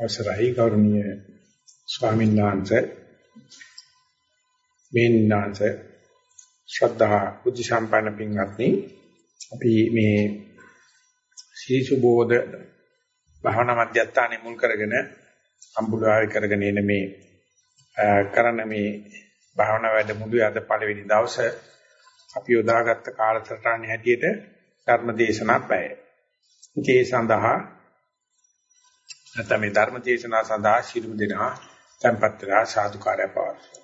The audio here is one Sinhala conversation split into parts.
අවසරයි ගෞරවනීය ස්වාමීන් වහන්සේ මේන්නාංශ ශ්‍රද්ධා බුද්ධ සම්පන්න පින්වත්නි අපි මේ සීසුබෝධ භාවනා මධ්‍යස්ථානයේ මුල් කරගෙන අම්බුලාවේ කරගෙන එන මේ කරන මේ භාවනා වැඩමුළුවේ අද පළවෙනි දවසේ අපි යොදාගත්ත කාලසටහන හැටියට ධර්ම දේශනා පැය. ඒ සඳහා නැත්නම් මේ ධර්ම දේශනා සඳහා ශිරු දෙනා tempatra සාදුකාරය පවත්වනවා.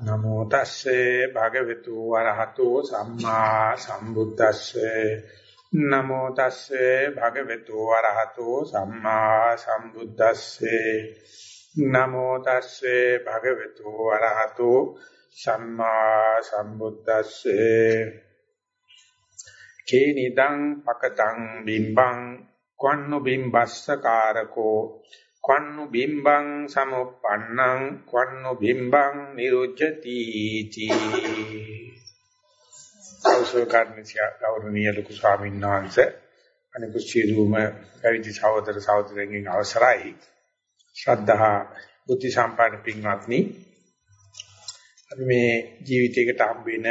නමෝ තස්සේ භගවතු වරහතෝ සම්මා සම්බුද්දස්සේ. නමෝ තස්සේ භගවතු වරහතෝ සම්මා සම්බුද්දස්සේ. නමෝ තස්සේ භගවතු වරහතෝ සම්මා සම්බුද්දස්සේ. කේනිදං පකතං බිම්බං කොන්නු බිම්බස්සකාරකෝ කොන්නු බිම්බං සමුප්පන්නං කොන්නු බිම්බං නිරුච්චති තී අවසෝකර්ණසිය ගෞරවනීය ලොකු ස්වාමීන් වහන්සේ අනිකුත් සියලුම පැවිදි සහෝදර සහෝදරයන්ගෙන් අවසරයි. ශ්‍රද්ධා බුද්ධ සම්පන්න පින්වත්නි අපි මේ ජීවිතයකට හම්බ වෙන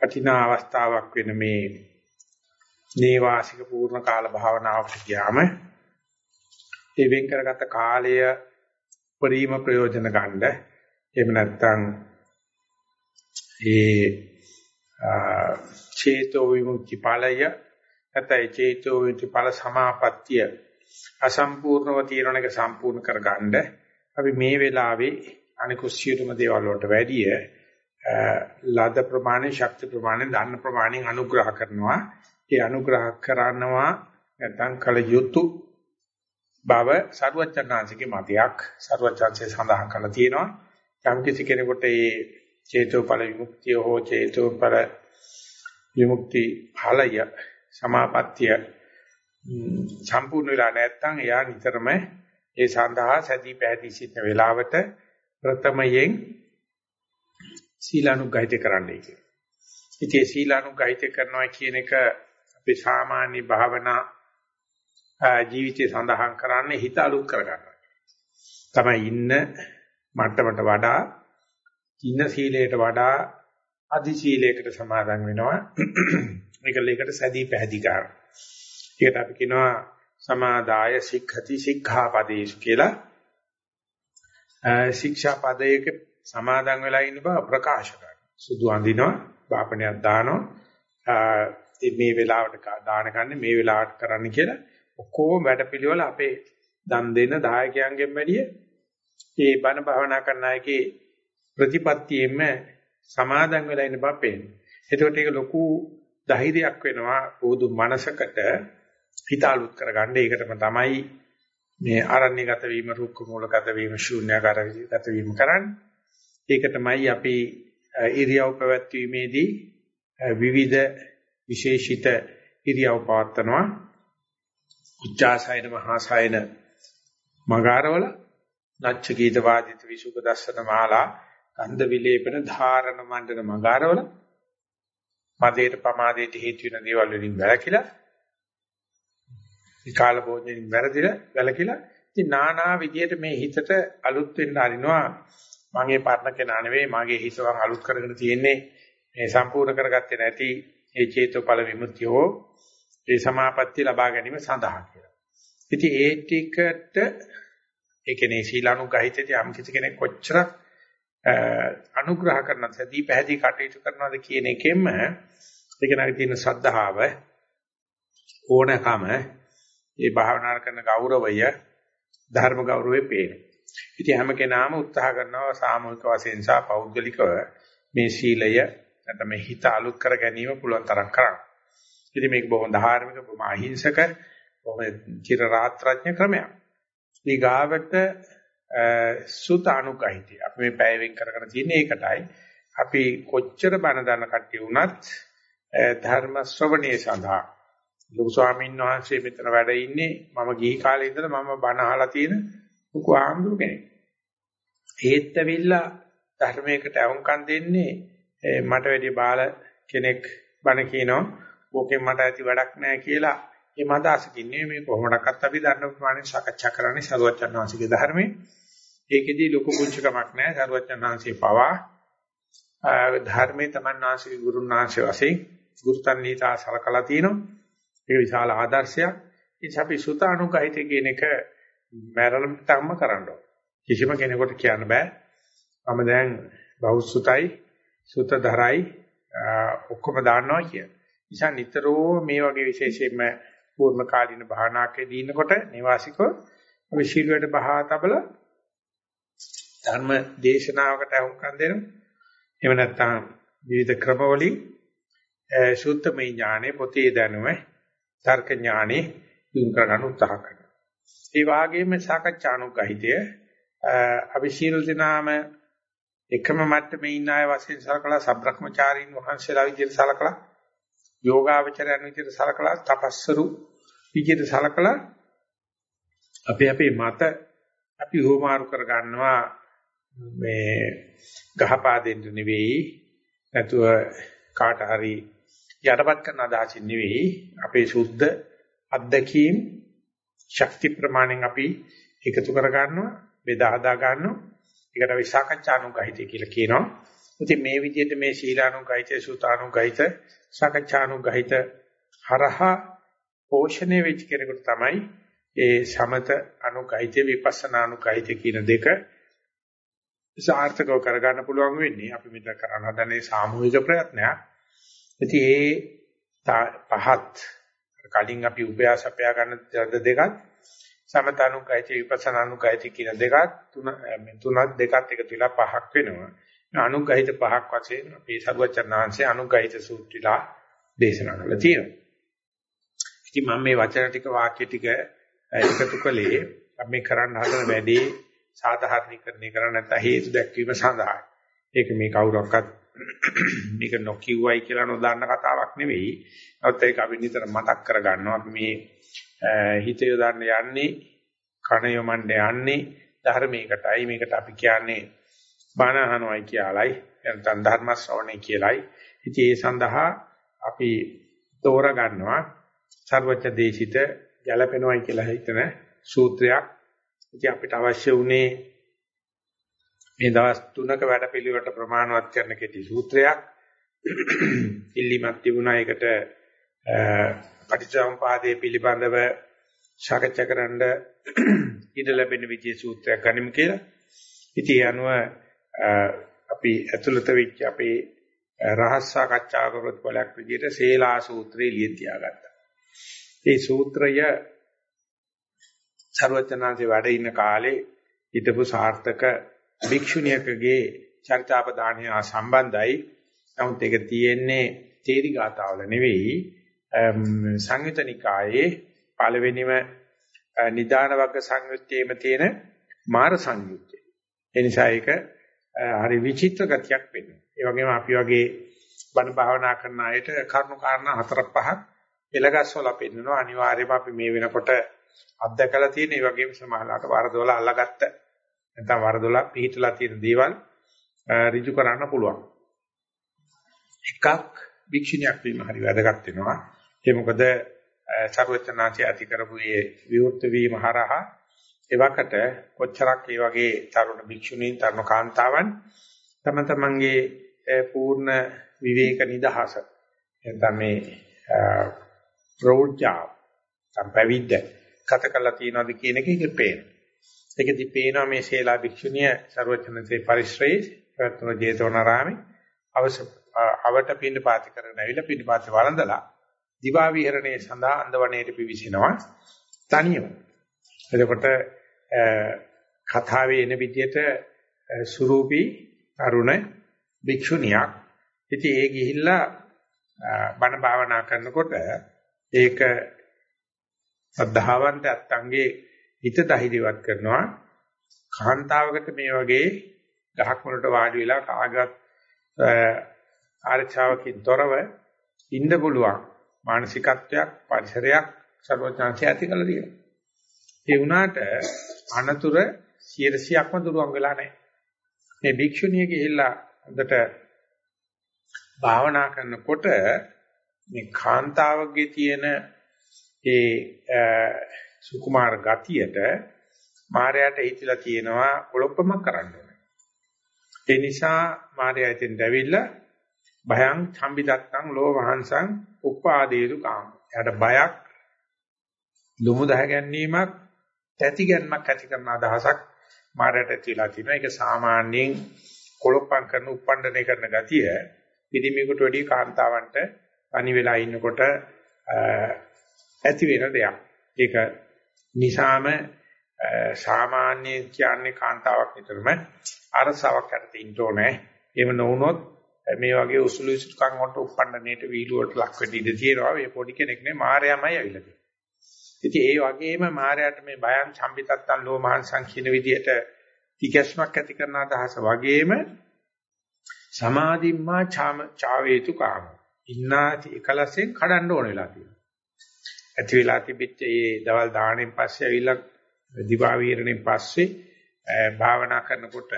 වටිනා අවස්ථාවක් වෙන මේ නේවාසික පූර්ණ කාල භාවනාවට ගියාම ඒ වෙන් කරගත්ත කාලය පරිම ප්‍රයෝජන ගන්න. එහෙම නැත්නම් ඒ චේතෝ විමුක්ති ඵලය නැත්නම් චේතෝ විමුක්ති ඵල සමාපත්තිය අසම්පූර්ණව తీරණ එක සම්පූර්ණ කරගන්න. අපි මේ වෙලාවේ අනිකුත් සියලුම දේවල් වලට වැඩිය ලද ප්‍රමාණය ශක්ති ප්‍රමාණය දන්න ප්‍රමාණයෙන් අනුග්‍රහ කරනවා. ඒ අනුග්‍රහ කරනවා නැත්නම් කල යුතු බව සරුවචනාංශිකේ මතයක් සරුවචාන්සේ සඳහන් කරලා තියෙනවා යම් කිසි කෙනෙකුට මේ චේතෝපල විමුක්තිය හෝ චේතෝපල විමුක්ති ඵලය සමාපත්තිය සම්පූර්ණ වෙලා නැත්නම් එයා නිතරම ඒ සඳහා සැදී පැහැදී සිටින වෙලාවට ප්‍රථමයෙන් සීලානුගහිත කරන්නයි කියන්නේ. ඉතින් සීලානුගහිත කරනවා කියන එක අපේ සාමාන්‍ය භාවනා ජීවිතේ සඳහන් කරන්නේ හිත අලුත් කරගන්නවා. තමයි ඉන්න මට්ටමට වඩා ඉන්න සීලයට වඩා අධි සීලයකට සමාදන් වෙනවා. මේක ලේකට සැදී පැහැදී ගන්න. ඒකට අපි කියනවා සමාදාය සික්ඛති සික්ඛාපදේශ කියලා. ශික්ෂා පදයක සමාදන් වෙලා ඉන්න බව ප්‍රකාශ කරනවා. සුදු අඳිනවා, බාපණයක් දානවා. මේ වෙලාවට දාන ගන්න මේ වෙලාවට කරන්න කියලා ඔක්කොම වැඩපිළිවෙල අපේ දන් දෙන දායකයන්ගෙන් වැඩිය මේ බණ භාවනා කරන අයගේ ප්‍රතිපත්තියෙම සමාදන් වෙලා ඉන්න බව පේනවා. එතකොට ඒක ලොකු ධෛර්යයක් වෙනවා පොදු මනසකට හිත අලුත් කරගන්න. ඒකටම තමයි මේ ආරණ්‍යගත වීම, රුක්ක මූලගත වීම, ශූන්‍යකාරගත වීම කරන්නේ. ඒක තමයි අපි ඉරියව් පැවැත්වීමේදී විවිධ විශේෂිත ඉරියව් පවත්නවා. උච්චාසයන මහාසයන මගාරවල නච්ච ගීත වාදිත විසුක දස්සන මාලා ගන්ධ විලේපන ධාරණ මණ්ඩන මගාරවල මදේට පමාදේට හේතු වෙන දේවල් වලින් වැළකීලා විකාල භෝජනෙන් වැරදිලා වැළකීලා ඉතින් নানা විදියට මේ හිතට අලුත් වෙන්න අරිනවා මගේ පරණ කෙනා නෙවෙයි මගේ හිතවන් අලුත් කරගෙන තියෙන්නේ මේ සම්පූර්ණ කරගත්තේ නැති ඒ චේතෝපල විමුක්තිය හෝ ඒ සමාපත්තිය ලබා ගැනීම සඳහා කියලා. ඉතින් ඒ ටිකට ඒ කියන්නේ සීලානුගහිතදී යම් කිසි කෙනෙක් කොච්චරක් අනුග්‍රහ කරනවද සදී පැහැදී කටයුතු කරනවද කියන එකෙන්ම ඒක නැගී තියෙන ශ්‍රද්ධාව ඕනකම ඒ භාවනා කරන ගෞරවය ධර්ම ගෞරවය පේනවා. ඉතින් හැම කෙනාම උත්සාහ කරනවා සාමූහික වශයෙන් සහ පෞද්ගලිකව මේ සීලය නැත්නම් මේ හිත අලුත් කර ගැනීම පුළුවන් තරම් කරන්න. ඉතින් මේක බොහොම ධාර්මික බොහොම අහිංසක බොහොම චිර රාත්‍රාඥ ක්‍රමයක්. ඊගාවට සුතානුගහිතය. අපි මේ පැය වෙන් කරගෙන තියෙන්නේ ඒකටයි. අපි කොච්චර බණ දන්න කට්ටිය වුණත් ධර්ම ශ්‍රවණයේ සඳහා ලොකු ස්වාමීන් වහන්සේ මෙතන වැඩ ඉන්නේ මම ගිහි කාලේ ඉඳලා මම බණ අහලා තියෙන ලොකු ආම්දුර කෙනෙක්. ඒත් ඇවිල්ලා ධර්මයකට අවුම්කම් දෙන්නේ මට වැඩි බාල කෙනෙක් බණ කියනවා ඕකෙන් මට ඇති වැඩක් නැහැ කියලා මේ මදාසකින්නේ මේ කොහොමඩක්වත් අපි දන්න ප්‍රමාණය සාකච්ඡා කරන්නේ සරුවචන් වහන්සේගේ ධර්මයේ. ඒකෙදී ලොකු පුංචිකමක් නැහැ සරුවචන් වහන්සේ පවා ධර්මයේ තමන් වහන්සේගේ ගුරුන් වහන්සේ වශයෙන් ගුරුතන්හිතා සලකලා තිනවා. ඒක විශාල ආදර්ශයක්. ඉතින් අපි සුතානුගහිත කියන එක මරණටම කරන්න ඕන. කිසිම කෙනෙකුට කියන්න බෑ. මම දැන් බෞසුතයි සුතදරයි ඔක්කොම දාන්නවා කියන. නිසා නිතරම මේ වගේ විශේෂයෙන්ම පූර්ණ කාලින භාවනාකදී ඉන්නකොට නිවාසිකව අපි ශීලයට බහා තබල ධර්ම දේශනාවකට අහුම්කම් දෙනවා. එහෙම නැත්නම් විවිධ ක්‍රමවලින් සූත්‍රමය ඥානෙ පොතේ දැනුම තර්ක ඥානෙ දිනු කරගන්න උත්සාහ කරනවා. ඒ වගේම සාකච්ඡානුගහිතය අපි ශීල දිනාම එකම මට්ටමේ ඉන්න අය වශයෙන් සලකලා සබ්‍රක්‍මචාරීන් වහන්සේලා විදිහට සලකලා යෝගාවචරයන් විදිහට සලකලා තපස්සරු විදිහට සලකලා අපි අපේ මත අපි හෝමාරු කර ගන්නවා මේ ගහපා දෙන්න නෙවෙයි නැතුව කාට හරි යටපත් කරන අදහසින් නෙවෙයි. අපේ සුද්ධ අත්දැකීම් ශක්ති ප්‍රමාණෙන් අපි එකතු කර ගන්නවා බෙදා හදා ගන්නවා. ඒකට අපි සාකච්ඡානුගහිතය කියලා කියනවා ඉතින් මේ විදිහට මේ ශීලානුගහිත සූතානුගහිත සාකච්ඡානුගහිත හරහා පෝෂණය වෙච්ච කෙනෙකුට තමයි ඒ සමත අනුගහිත විපස්සනා අනුගහිත කියන දෙක සාර්ථකව කරගන්න පුළුවන් වෙන්නේ අපි මෙතන කරන හදනේ සාමූහික ප්‍රයත්නයක්. ඉතින් ඒ පහත් කලින් අපි උපයාස අපයා ගන්න දෙකත් සමතනුග්ගයති විපස්සනානුග්ගයති කියන දෙකක් තුන මේ තුනක් දෙකක් එකතු වෙලා පහක් වෙනවා. අනුග්ගහිත පහක් වශයෙන් අපේ සරුවචනාංශයේ අනුග්ගහිත සූත්‍රලා දේශනා කරලා තියෙනවා. ඉතින් මම මේ වචන ටික වාක්‍ය ටික එකතු කළේ අපි කරන්න හදන වැඩේ සාධාරණීකරණය කරන්න නැත්නම් හේතු දැක්වීම සඳහායි. ඒක මේ කවුරක්වත් මේක නොකියුවයි කියලා නොදන්න කතාවක් නෙවෙයි. නමුත් ඒක අපි නිතර මතක් කරගන්නවා අපි මේ හිත යොදන්න යන්නේ කණ යොමන්න යන්නේ ධර්මයකටයි. මේකට අපි කියන්නේ බණ අහනවයි කියලායි නැත්නම් ධර්ම ශ්‍රවණය කියලායි. ඉතින් ඒ සඳහා අපි තෝරා ගන්නවා සර්වඥ දේශිත ගැළපෙනවයි කියලා හිතන සූත්‍රයක්. ඉතින් අපිට අවශ්‍ය උනේ මේ දවස් තුනක වැඩපිළිවෙලට ප්‍රමාණවත් කරන කෙටි සූත්‍රයක්. ඉල්ලීමක් තිබුණා ඒකට පටිච්චසමුපාදයේ පිළිබඳව සාකච්ඡා කරන්න ඉඩ ලැබෙන විදිහේ සූත්‍රයක් ගනිමු කියලා. ඉතින් අනුව අපි ඇතුළත වෙච්ච අපේ රහස් සාකච්ඡා කරපු බලයක් විදිහට සේලා සූත්‍රය ලිය තියාගත්තා. මේ සූත්‍රය ਸਰවචනාංශේ වැඩ ඉන්න කාලේ හිටපු සාර්ථක භික්ෂුණියකගේ චරිතාපදානය සම්බන්ධයි. නමුත් ඒක තියෙන්නේ තේරි ගාතාවල නෙවෙයි සංයුතනිකායේ පළවෙනිම නිදාන වර්ග සංයුත්තේම තියෙන මාර සංයුත්තේ. ඒ නිසා ඒක හරි විචිත්‍ර ගතියක් වෙන්නේ. ඒ වගේම අපි වගේ බණ භාවනා කරන අයට කරුණු කාරණා හතරක් පහක් එලගස්සවලා පෙන්නනවා. අනිවාර්යයෙන්ම අපි මේ වෙනකොට අත්දකලා තියෙන ඒ වගේම සමහරලාට වරදොල අල්ලගත්ත නැත්නම් වරදොල පිළිහිටලා තියෙන දේවල් ඍජු කරන්න පුළුවන්. එකක් වික්ෂණයක් වීම හරි වැදගත් වෙනවා. ඒ මොකද සර්වචනාචි ඇති කරපු මේ විවෘත වීම හරහා එවකට කොච්චරක් මේ වගේ තරුණ භික්ෂුණීන් තරුණ කාන්තාවන් තම තමන්ගේ පූර්ණ විවේක නිදහස නැත්නම් මේ ප්‍රෝජා සම්පවිද්ද කත කළා තියනවාද කියන එක ඉතින් පේනවා. ඒකදී පේනවා මේ ශේලා භික්ෂුණිය ਸਰවඥන්සේ පරිශ්‍රයේ ප්‍රත්‍න ජේතවනාරාමේ අවස අවට පින්න පාති කරගෙන ඇවිල්ලා පින්න පාති වළඳලා දිවා විහරණයේ සඳහා අන්දවණේට පිවිසිනවා. තනියම. එතකොට කතාවේ එන විදිහට සුරූපී අරුණ භික්ෂුණියක්. ඉතින් ඒ ගිහිල්ලා බණ භාවනා කරනකොට ඒක සද්ධාවන්ත අත්තන්ගේ හිත ධෛර්යවත් කරනවා. කාන්තාවකට මේ වගේ ගහක් වලට වාඩි වෙලා කාගත් ආරචාවකින් තොරව ඉන්න පුළුවන්. මානසිකත්වයක් පරිසරයක් සර්වඥාන්සේ ඇති කළ දෙනවා. ඒ වුණාට අනතුර 100%ක්ම දුරවන් වෙලා නැහැ. මේ භික්ෂුණිය ගිහිල්ලා හොඳට භාවනා කරනකොට මේ කාන්තාවගේ තියෙන ඒ සුකුමාර ගතියට මායයට හිතලා තියෙනවා කොළොප්පමක් කරන්න ඕනේ. ඒ නිසා මායя ඉතින් දැවිලා භයං චම්බිදත්තං ලෝමහංසං උපාදේසු කාම. එයාට බයක් ලුමු දහ ගැනීමක් තැති ගැනීමක් ඇති කරන අදහසක් මායයට ඇතිලා තිනවා. ඒක සාමාන්‍යයෙන් කොළොප්පම් කරන උප්පණ්ඩනය කරන ගතිය පිරිමියෙකුට වැඩි කාන්තාවන්ට අනි වෙලා ඉන්නකොට ඇති වෙන දෙයක්. ඒක නිසාම සාමාන්‍ය කියන්නේ කාන්තාවක් නිතරම අරසාවක් යටතේ ඉන්න ඕනේ. එහෙම නොවුනොත් මේ වගේ උසුළු විසුකම් වලට උප්පන්නණයට වීලු වලට ලක් වෙන්න ඉඩ තියෙනවා. මේ පොඩි කෙනෙක් නේ මායයමයි ඇවිල්ලා තියෙන්නේ. ඉතින් ඒ වගේම මායයට මේ බයං සම්පිතත්තන් ලෝමහංසං කියන විදිහට තිකස්මක් ඇති කරන අදහස වගේම සමාධිම්මා ඡාම ඡාවේතු කාම. ඉන්නාති එකලසෙන් කඩන්න ඕන වෙලා තියෙනවා. ඇති වෙලා තිබිච්ච මේ දවල් දාහනෙන් පස්සේ ඇවිල්ලා දිවා වීරණයෙන් පස්සේ භාවනා කරනකොට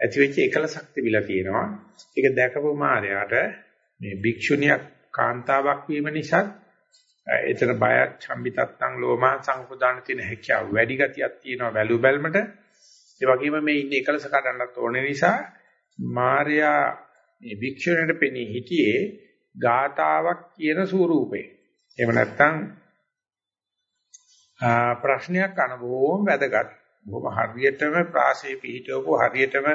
ඇති වෙච්ච එකලසක් තිබිලා තියෙනවා. ඒක දැකපු මායයට මේ භික්ෂුණියක් කාන්තාවක් වීම නිසා එතන බයත් සම්බිතත්තං ලෝමා සංකුදාන තියෙන හැකියාව වැඩි ගතියක් තියෙනවා වැලු බැල්මට. ඒ වගේම මේ ඉන්නේ එකලස කඩන්නත් ඕන නිසා මාර්යා මේ භික්ෂුණයට පෙනී හිටියේ ගාතාවක් කියන ස්වරූපේ. එහෙම නැත්නම් ප්‍රශ්නයක් අන බොහොම වැදගත්. බොහොම හරියටම ප්‍රාසයේ පිහිටවපු හරියටම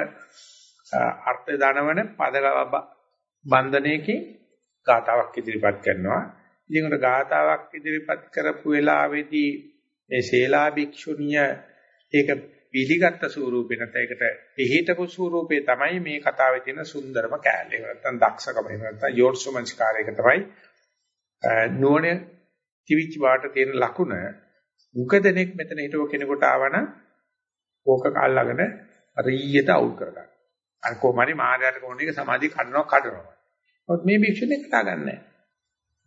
අර්ථ දනවන පද බන්ධනයකින් ගාතාවක් ඉදිරිපත් කරනවා. ඉතින් උන ගාතාවක් ඉදිරිපත් කරපු වෙලාවේදී මේ ශේලා භික්ෂුණිය ඒක පිළිගත්ත ස්වරූපේ නැත්නම් ඒකට පිළිහිටපු ස්වරූපේ තමයි මේ කතාවේ තියෙන සුන්දරම කෑල්ල. එහෙම නැත්නම් දක්ෂකම එහෙම නැත්නම් යෝර්සුමංස්කාරයක තමයි නුවණ තිවිච වාට තියෙන ලකුණ උකදෙනෙක් මෙතන හිටව කෙනෙකුට ආවනම් ඕක කල්ලාගෙන හරියට අවුල් කරගන්න. අර කොහමරි මායයට කොහොන එක සමාධිය කඩනවා කඩනවා. නමුත් මේ භික්ෂුණිය කතා ගන්නෑ.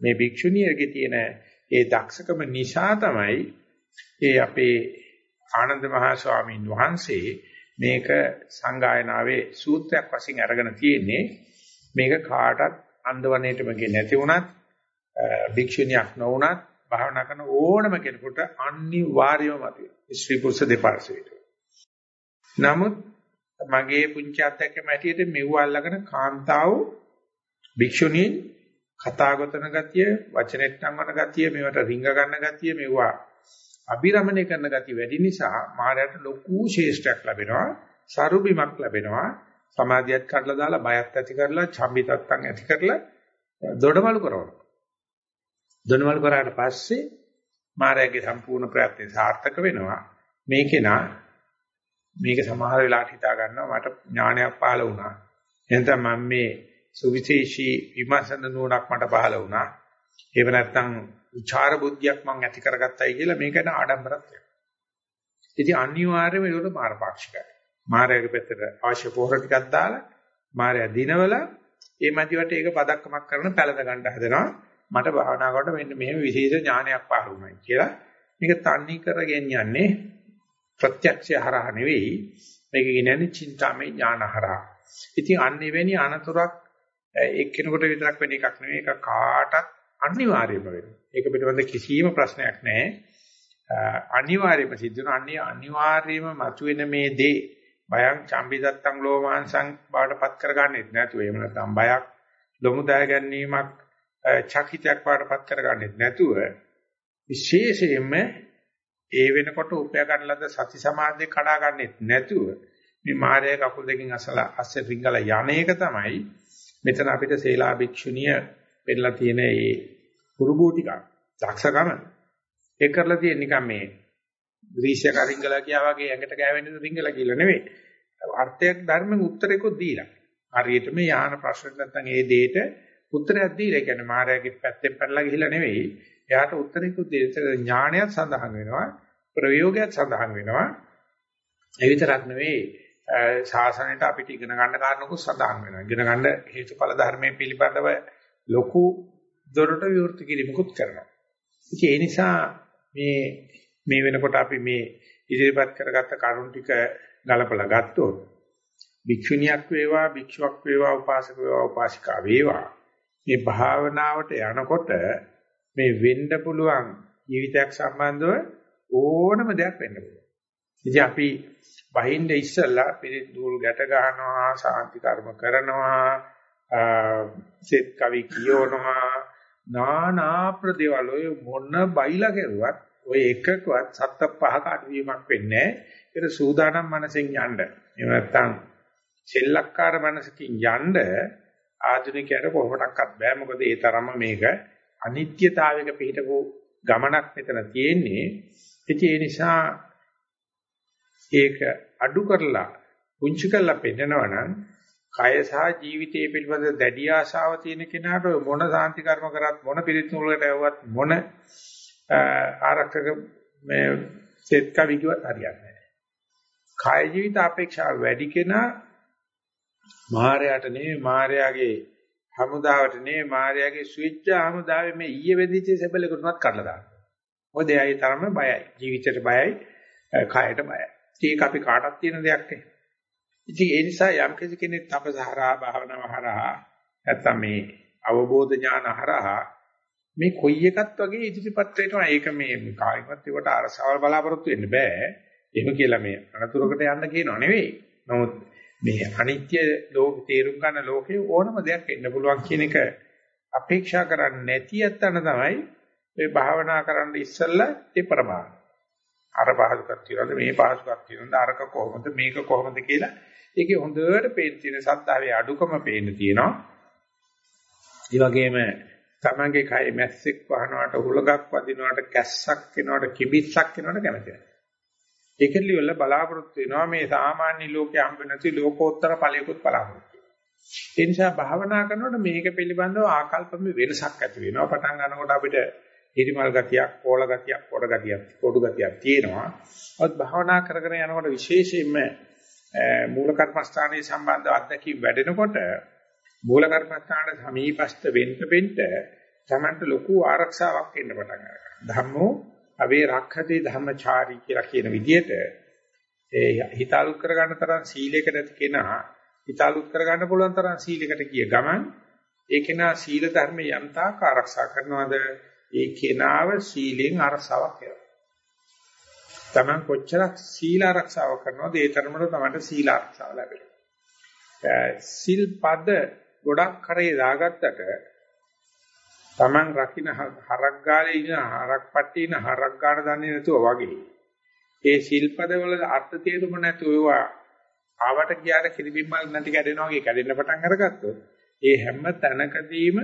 මේ භික්ෂුණියගේ තියෙන ඒ දක්ෂකම නිසා තමයි ඒ අපේ ආනන්ද මහා ස්වාමීන් වහන්සේ මේක සංගායනාවේ සූත්‍රයක් වශයෙන් අරගෙන තියෙන්නේ මේක කාටත් අන්දවණේටම නැති වුණත් භික්ෂුණියක් නොවුණත් භාවනා කරන ඕනම කෙනෙකුට අනිවාර්යම මතුවේ. ස්ත්‍රී පුරුෂ දෙපාර්ශ්වයට. නමුත් මගේ පුංචි අත්දැකීම ඇටියට මෙව අල්ලගෙන කාන්තාව භික්ෂුණී කතා ගොතන ගතිය, වචනෙත් නංවන ගතිය, මේවට රිංග ගන්න ගතිය, මේවා අභිරමණය කරන ගතිය වැඩි නිසා මායයට ලොකු ශේෂ්ඨයක් ලැබෙනවා, සරුබිමක් ලැබෙනවා. සමාධියත් කඩලා දාලා බයත් ඇති කරලා, චම්බිතත්තන් ඇති කරලා දොඩමලු කරනවා. දොඩමලු කරාට පස්සේ මායාවේ සම්පූර්ණ ප්‍රයත්නේ සාර්ථක වෙනවා. මේකේනා මේක සමහර වෙලාවට හිතා ගන්නවා මට ඥානයක් පහළ වුණා. එහෙනම් මම මේ සුවිශේෂී විමර්ශන නුවණක් මට පහළ වුණා. ඒව නැත්තම් උචාර බුද්ධියක් මම ඇති කරගත්තයි කියලා මේකට ආඩම්බරත් වෙනවා. ඉතින් අනිවාර්යයෙන්ම ඒකට මාරපාක්ෂිකයි. මාරයාගේ පැත්තට අවශ්‍ය පොහොර ටිකක් දාලා මාරයා දිනවල ඒ මැදිවට ඒක පදක්කමක් කරන පැලඳ ගන්න හදනවා. මට භාවනා කරනකොට මෙන්න මෙහෙම විශේෂ ඥානයක් පහළ වුණා කියලා. මේක තන්නේ කරගෙන යන්නේ ප්‍රත්‍යක්ෂය හරහා නෙවෙයි. මේක කියන්නේ චින්තාමය ඥාන හරහා. ඉතින් අන්න එවැනි අනතුරක් එක්කෙනෙකුට විතරක් වෙන එකක් නෙවෙයි. ඒක කාටත් අනිවාර්යම වෙනවා. ඒක පිටවෙන්ද කිසිම ප්‍රශ්නයක් නැහැ. අනිවාර්යයෙන්ම සිද්ධ වෙන අන්නේ අනිවාර්යයෙන්ම මතුවෙන මේ දේ බයං චම්බිදත්තං ලෝමාංසං බාටපත් කරගන්නෙත් නැතුව එහෙම නැත්නම් බයක් ලොමු දය ගැනීමක් චකිතයක් බාටපත් කරගන්නෙත් නැතුව විශේෂයෙන්ම ඒ වෙනකොට උපය ගන්න ලද සති සමාධිය කඩා ගන්නෙත් නැතුව මේ මායя කකුල් දෙකෙන් අසලා අස්සේ රිංගලා යන්නේක තමයි මෙතන අපිට සේලා භික්ෂුණිය පෙන්නලා තියෙන ඒ පුරුබෝටික දක්ෂකම. ඒ කරලා තියෙන නිකන් මේ ග්‍රීෂ්‍ය කරිංගලා කියා වගේ ඇඟට ගෑවෙන්න රිංගලා කියලා නෙවෙයි. අර්ථයක් ධර්මෙන් උත්තරයක්වත් දීලා. හරියට මේ යහන ප්‍රශ්න නැත්නම් ඒ දෙයට උත්තරයක් දීලා. ඒ කියන්නේ මායාවේ පැත්තෙන් පැනලා ගිහිල්ලා නෙවෙයි. එයාට උත්තරයක්වත් දෙන්න ඥානයක් සඳහන් වෙනවා. ප්‍රයෝගයක් සඳහන් වෙනවා ඒ විතරක් නෙවෙයි ශාසනයට අපිට ඉගෙන ගන්න කාරණකුත් සඳහන් වෙනවා. ඉගෙන ගන්න හේතුඵල ධර්මයේ පිළිබඳව ලොකු දොරට විවෘත කිරීමකුත් කරනවා. ඉතින් ඒ නිසා මේ මේ වෙනකොට අපි මේ ඉදිරිපත් කරගත්ත කරුණු ටික ගලපලා ගත්තොත් භික්ෂුණියක් වේවා භික්ෂුවක් වේවා උපාසක වේවා උපාසිකා වේවා මේ භාවනාවට යනකොට මේ වෙන්න පුළුවන් ජීවිතයක් සම්බන්ධව ඕනම දෙයක් වෙන්න පුළුවන්. ඉතින් අපි බහින්ද ඉස්සල්ලා පිළිත් දූල් ගැට ගන්නවා, සාන්ති කර්ම කරනවා, සෙත් කවි කියවනවා, නානා ප්‍රදේවල ඔය මොන බයිලා කරුවත් ඔය එකකවත් සත්ත පහක අඩුවීමක් වෙන්නේ නැහැ. ඒක සූදානම් මනසෙන් යන්න. එහෙම නැත්නම් සෙල්ලක්කාර මනසකින් යන්න ආධුනිකයට කොහොමඩක්වත් බෑ. මොකද ඒ තරම මේක අනිත්‍යතාවයක පිටපො ගමනක් මෙතන තියෙන්නේ. ඉතින් ඒ නිසා ඒක අඩු කරලා පුංචි කරලා පෙන්නනවා නම් කය සහ ජීවිතයේ පිළිබඳ දැඩි ආශාව තියෙන කෙනාට මොන සාන්ති කර්ම කරත් මොන පිළිතුරු වලට යවවත් මොන ආරක්ෂක මේ සෙත් කවි කිව්වත් හරියන්නේ නැහැ. කාය ජීවිත අපේක්ෂාව වැඩි කෙනා මායයට නෙවෙයි මායාගේ හමුදාවට නෙවෙයි මායාගේ ස්විච් හමුදාවේ මේ ඊයේ වෙදිච්ච සෙබලෙකුටවත් කඩලා දානවා. මොකද එයාගේ තරම බයයි. ජීවිතයට බයයි, කායට බයයි. ඒක අපි කාටවත් තියෙන දෙයක් නේ. ඉතින් ඒ නිසා යම් කෙනෙක් තපසහරා භාවනාව හරහා නැත්තම් මේ අවබෝධ ඥාන හරහා මේ කොයි එකත් වගේ ඉදිරිපත් වෙනවා. ඒක මේ කායිමත් ඒකට අරසවල් බලාපොරොත්තු වෙන්න බෑ. එහෙම කියලා මේ අනතුරකට යන්න කියනව නෙවෙයි. නමුත් මේ අනිත්‍ය ලෝක තේරුම් ගන්න ලෝකේ ඕනම දෙයක් එන්න පුළුවන් කියන එක අපේක්ෂා කරන්නේ නැති යත්තන තමයි මේ භාවනා කරන්න ඉස්සෙල්ලා ඒ ප්‍රමාණ. අර පහසුකම් තියනද මේ පහසුකම් තියනද අරක කොහොමද මේක කොහොමද කියලා ඒකේ හොඳට පේන තියෙන සත්‍තාවේ අඩුකම පේන්න තියෙනවා. ඒ වගේම තමන්ගේ කය මැස්සෙක් වහනවට හුලගක් වදිනවට කැස්සක් වෙනවට කිබිස්සක් වෙනවට කැමති නැහැ. ඒකෙලි වල බලාපොරොත්තු වෙනවා මේ සාමාන්‍ය ලෝකයේ හම්බ නැති ලෝකෝත්තර ඵලයකට බලාපොරොත්තු ඒ නිසා භාවනා කරනකොට මේක පිළිබඳව ආකල්පම වෙනසක් ඇති වෙනවා. පටන් ගන්නකොට අපිට හිරිමල් ගතියක්, කෝල ගතියක්, පොඩ ගතියක්, පොඩු ගතියක් තියෙනවා. ඔත් භාවනා කරගෙන යනකොට විශේෂයෙන්ම මූල කර්මස්ථානයේ සම්බන්ධ අත්දැකීම් වැඩෙනකොට මූල කර්මස්ථානට සමීපස්ත වෙන්න වෙන්න තමන්ට ලොකු ආරක්ෂාවක් එන්න පටන් ගන්නවා. ධම්මෝ අවේ රක්ඛති ධම්මචාරී කියලා කියන විදිහට ඒ හිතාලුත් කරගන්න තරම් සීලයක නැති කෙනා හිතාලුත් කරගන්න පුළුවන් තරම් සීලයකට ගිය ගමන් ඒ කෙනා සීල ධර්ම යන්තාක ආරක්ෂා කරනවාද ඒ කෙනාව සීලෙන් අරසාවක් කරනවා. තමන් කොච්චර සීල ආරක්ෂාව කරනවද ඒ තරමට තමයි සීල ආරක්ෂාව ලැබෙන්නේ. සිල් පද ගොඩක් කරේ දාගත්තට Taman රකින්න හරක් ගාලේ ඉන්න හරක් පට්ටි ඉන්න හරක් ගාන දන්නේ නැතුව වගේ. ඒ ශිල්පද වල අර්ථ තේරුම නැතුව ඒවා ආවට ගියාට කිරිබිම්මල් නැති කැඩෙනවා වගේ කැඩෙන්න පටන් අරගත්තොත් ඒ හැම තැනකදීම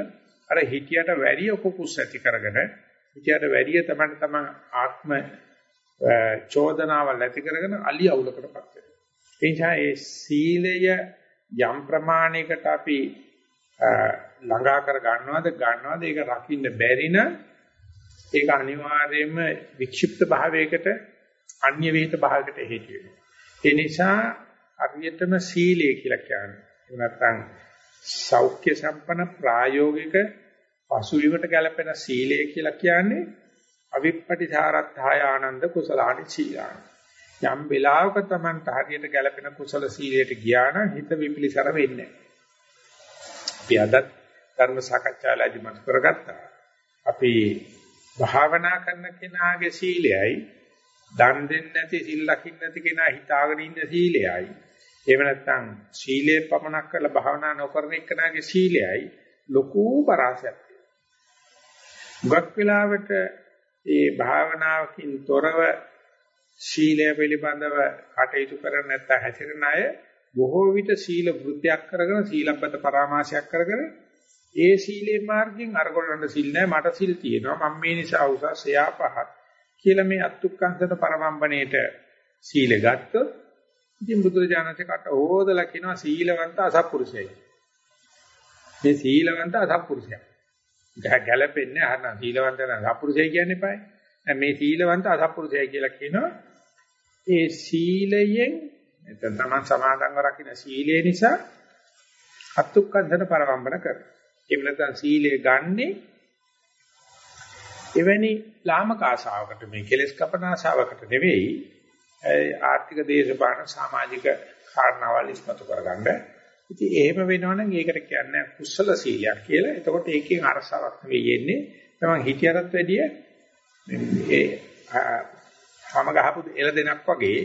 අර හිතියට වැඩි කුකුස් ඇති කරගෙන හිතියට වැඩි තමයි තමන් ආත්ම චෝදනාවල් ඇති කරගෙන අලි අවුලකටපත් වෙනවා. ඒ නිසා ඒ සීලය යම් ප්‍රමාණයකට අපි ළඟා කර ගන්නවද ගන්නවද ඒක රකින්න බැරි නම් ඒක අනිවාර්යයෙන්ම වික්ෂිප්ත භාවයකට අන්‍ය වේත භාවයකට හේතු වෙනවා. ඒ නිසා හරියටම සීලය කියලා කියන්නේ. එහෙම නැත්නම් සෞඛ්‍ය සම්පන්න ප්‍රායෝගික පසුවිවට ගැලපෙන සීලය කියලා කියන්නේ අවිප්පටිසාරත්ථාය ආනන්ද කුසලානි සීලානි. යම් වෙලාවක Taman හරියට ගැලපෙන කුසල සීලයට ගියා නම් හිත විපිලිසර වෙන්නේ නැහැ. අපි අදත් ධර්ම සාකච්ඡාවලදී මත කරගත්තා. අපි භාවනා කරන කෙනාගේ සීලයයි දන් දෙන්නේ නැති සිල් ලකින්න නැති කෙනා හිතාගෙන ඉන්න සීලයයි එහෙම නැත්නම් සීලය පමනක් කරලා භාවනා නොකරන එක්කනාගේ සීලයයි ලොකු පරාසයක් තියෙනවා. ගොඩක් වෙලාවට ඒ භාවනාවකින් තොරව සීලය පිළිබඳව කටයුතු කරන්නේ නැත්නම් හැසිරෙන අය බොහෝ විට සීල වෘත්තියක් කරගෙන සීලබ්බත පරාමාසයක් කරගෙන ඒ සීලේ මාර්ගයෙන් අරගොල්ලන්ට සිල් නැහැ මට සිල් තියෙනවා මම මේ නිසා උසස් එයා පහත් කියලා මේ අත්ුක්කංශන පරමම්බණේට සීල ගත්තොත් ඉතින් බුදුරජාණන්සේ කට ඕදලා කියනවා සීලවන්ත අසත්පුරුෂයයි. මේ සීලවන්ත අසත්පුරුෂයා ගැලපෙන්නේ අහන්න සීලවන්ත නම් අසත්පුරුෂයයි කියන්න එපායි. මේ සීලවන්ත අසත්පුරුෂයයි කියලා කියනවා. ඒ සීලයෙන් නැත්නම් තමන් සමාදන්ව රකින්න සීලය නිසා අත්ුක්කන්දන පරවම්බන කරනවා. එහෙම නැත්නම් සීලය ගන්නෙ එවැනි ලාමක ආශාවකට මේ කෙලෙස් කපන ආශාවකට නෙවෙයි. ආර්ථික දේශපාලන සමාජික කාරණාවල් ඉස්මතු කරගන්න. ඉතින් එහෙම වෙනවනම් ඒකට කියන්නේ කුසල සීලයක් කියලා. එතකොට ඒකෙන් අරසාවක් නෙවෙයි යන්නේ. තමන් හිතියටත් වැඩිය මේ හැම ගහපු එළ දෙනක් වගේ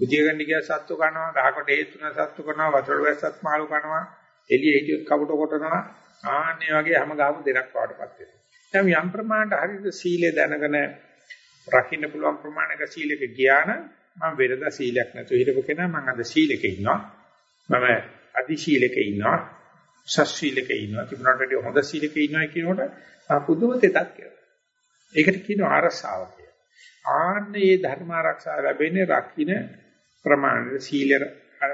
බුදියගන්න ගිය සත්තු කනවා ගහකට හේතුන සත්තු කනවා වතුර වැස්සත් මාළු කනවා එළිය හිටියොත් කපුට කොටනවා ආන්නේ වගේ හැම ගහපු දෙනක් වඩපත් වෙනවා දැන් යම් ප්‍රමාණයට හරියට සීලය දැනගෙන රකින්න පුළුවන් ප්‍රමාණයක සීලයක ගියා නම් මම වෙනද සීලයක් නැතුව හිටපු කෙනා මම අද සීලෙක ඉන්නවා. මම අදි සීලෙක ඉන්නවා. සස්සීලෙක ඉන්නවා. තිබුණාට වඩා හොඳ සීලෙක ඉන්නවා කියනකොට පුදුම තෙතක් කියලා ඒකට කියනවා ආරසාව කියලා. ආන්නේ ධර්ම ආරක්ෂා ලැබෙන්නේ රකින්න ප්‍රමාණය සීල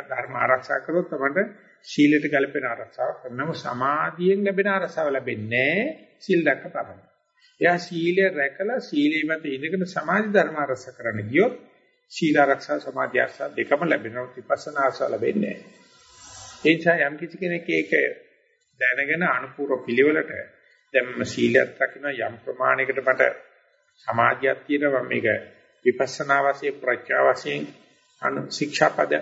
ධර්ම ආරක්ෂා කරොත් තමයි සීලයට ගැලපෙන ආරක්ෂාව කරනම සමාධියෙන් ලැබෙන ආරක්ෂාව ලැබෙන්නේ සීල් දැක්ක පමණයි. එයා සීලය රැකලා සීලේ මත ඉඳගෙන සමාධි ධර්ම ආරක්ෂා කරන්න ගියොත් සීල ආරක්ෂා සමාධි ආරක්ෂා දෙකම ලැබෙනවා. විපස්සනා ආරක්ෂා ලැබෙන්නේ නැහැ. ඒ නිසා යම් කිසි කෙනෙක් ඒක දැනගෙන අනුපූර්ව පිළිවෙලට දැන් සීලයක් රකින්න යම් ප්‍රමාණයකට මට සමාධියක් තියෙනවා. මේක විපස්සනා වශයෙන් ප්‍රඥා වශයෙන් අනු ශික්ෂාපද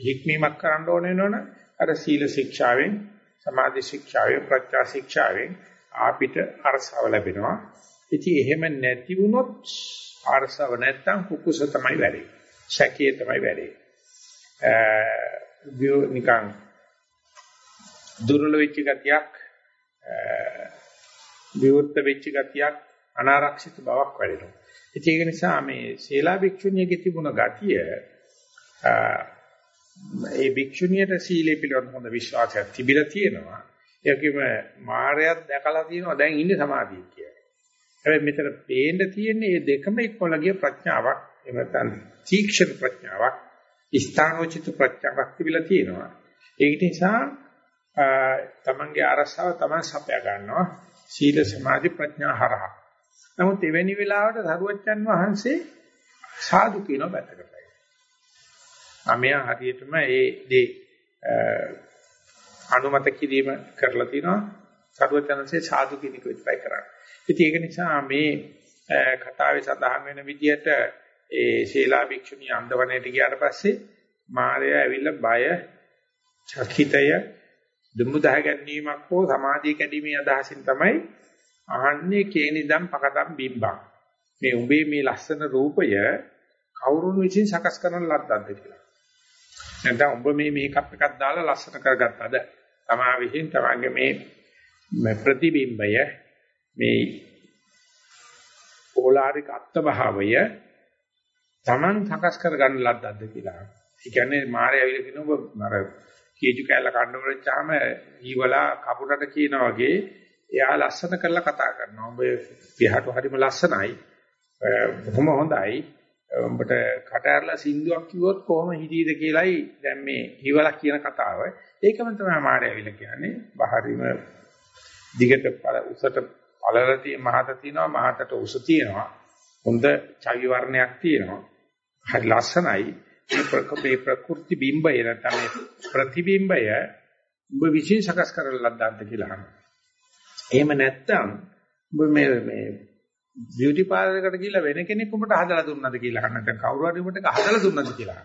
හික්මීමක් කරන්න ඕන වෙනවනේ අර සීල ශික්ෂාවෙන් සමාධි ශික්ෂාවෙන් ප්‍රඥා ශික්ෂාවෙන් ආපිට අරසව ලැබෙනවා. ඉතින් එහෙම නැති වුණොත් අරසව නැත්තම් කුකුස තමයි වැඩේ සැකේ තමයි වැඩේ අ නිකන් දුර්වල වෙච්ච ගතියක් විවෘත වෙච්ච ගතියක් අනාරක්ෂිත බවක් වැඩෙනවා. ඉතින් ඒක නිසා මේ ශීලා භික්ෂුණියගේ තිබුණ ගතිය ඒ භික්ෂුණියට සීලේ පිළිබඳ හොඳ විශ්වාසයක් තිබිලා තියෙනවා. ඒකෙම මායයක් දැකලා තියෙනවා දැන් ඉන්නේ සමාධිය කියලා. හැබැයි මෙතන පේන්න තියෙන්නේ මේ දෙකම එක්වලගේ ප්‍රඥාවක්. එහෙම නැත්නම් තීක්ෂණ ප්‍රඥාවක්, ස්ථානෝචිත ප්‍රඥාවක් තිබිලා තියෙනවා. ඒක නිසා තමන්ගේ අරසාව තමන් සපයා ගන්නවා. සීල සමාධි ප්‍රඥා හරහා. නමුත් එවැනි වෙලාවට සරුවච්චන් වහන්සේ සාදු කියන පැත්තකට. අමයා හරියටම ඒ දේ අනුමත කිරීම කරලා තිනවා සරුවච්චන්සේ සාදු කියන එක විතරයි කරන්නේ. ඉතින් ඒක නිසා මේ කතාවේ සඳහන් වෙන විදිහට ඒ ශීලා භික්ෂුණී අන්දවණේට ගියාට පස්සේ මාර්යා ඇවිල්ලා බය චකිතය දුමුදහ ගැනීමක් හෝ සමාධිය කැඩීමේ අදහසින් තමයි අහන්නේ කේනිදම් පකටම් බිම්බක්. මේ උඹේ මේ ලස්සන රූපය කවුරුන් විසින් සකස් කරන ලද්දක්ද කියලා. නැත්නම් උඹ මේ මේකප් එකක් දාලා ලස්සන කරගත්තද? තමා විසින් තමන්ගේ මේ ප්‍රතිබිම්බය මේ ඕලාරික අත්භාවය තමන් සකස් කරගන්න ලද්දක්ද කියලා. ඒ කියන්නේ මායя ඇවිල්ලා කියනවා ඔබ අර කීජු කැල්ල කන්න වෙච්චාම ඊවලා කපුටට කියනා වගේ එයා ලස්සන කරලා කතා කරනවා. ඔබ පියහට හරිම ලස්සනයි. බොහොම හොඳයි. උඹට කට ඇරලා සින්දුවක් කිව්වොත් කොහොම හිතීද කියලායි දැන් මේ ඊවලා කියන කතාව. ඒකම තමයි මාරය ඇවිල්ලා කියන්නේ. බහරිම දිගට උසට පළල තියෙන මහත තියෙනවා මහතට උස තියෙනවා. හොඳ චවි වර්ණයක් තියෙනවා. හරි ලස්සනයි. මේ ප්‍රකෘති බිම්බය නැත්නම් ප්‍රතිබිම්බය ඔබ විශ්ින් සකස් කරලා ලද්දාන්ත කියලා අහනවා. එහෙම නැත්නම් ඔබ මේ මේ බියුටි පාර්ලර් එකට ගිහිල්ලා වෙන කෙනෙක් උඹට හදලා දුන්නද කියලා අහන්න නැත්නම් කවුරු හරි උඹට හදලා දුන්නද කියලා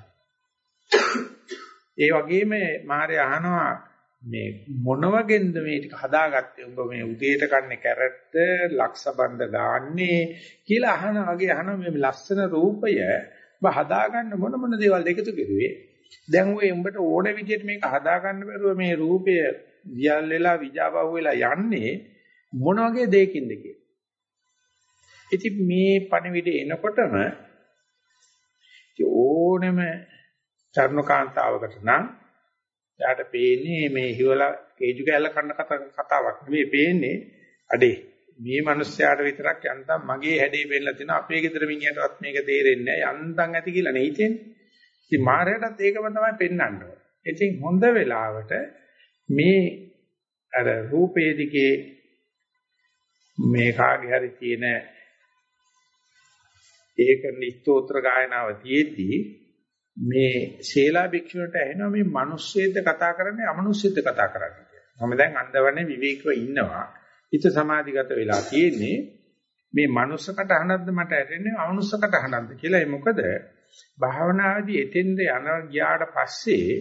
ඒ වගේම මාරේ අහනවා මේ මොන වගේන්ද මේ ටික හදාගත්තේ උඹ මේ උදේට කන්නේ කැරට්ට ලක්ෂ බන්ද ගාන්නේ කියලා අහන වගේ අහන මේ ලස්සන රූපය ඔබ හදාගන්න මොන මොන දේවල් එකතු කරුවේ දැන් ඔය උඹට ඕන විදිහට මේක හදාගන්න බැරුව මේ රූපය වියල් වෙලා විජාබහුව වෙලා යන්නේ මොන වගේ දෙයකින්ද කියලා. ඉතින් මේ පණිවිඩ එනකොටම ඕනෙම චර්ණකාන්තාවකට නම් යාට පේන්නේ මේ හිවලා කේජු කැල්ල කන්න කතාවක් නෙවෙයි පේන්නේ අඩේ මේ මිනිස්යාට විතරක් යන්තම් මගේ හැඩේ වෙන්නලා තියෙන අපේ ගෙදර මිනිහටවත් මේක තේරෙන්නේ නැහැ යන්තම් ඇති කියලා නේ හිතෙන්නේ. ඉතින් මාරයටත් ඒකම තමයි පෙන්වන්න ඕනේ. ඉතින් හොඳ වෙලාවට මේ අර රූපේ දිගේ මේ කාගේ හරි තියෙන ඒක නිස්තෝත්‍ර ගායනාව තියේදී මේ ශේලා භික්ෂුවට ඇහෙනවා මේ මිනිස්සෙද්ද කතා කරන්නේ අමනුස්සෙද්ද කතා කරන්නේ කියලා. මම දැන් අන්දවන්නේ විවේකව ඉන්නවා. හිත සමාධිගත වෙලා තියෙන්නේ මේ මනුස්සකට අහනද්ද මට ඇරෙන්නේ අමනුස්සකට අහනද්ද කියලා. ඒ මොකද භාවනාදී එතෙන්ද යන ගියාට පස්සේ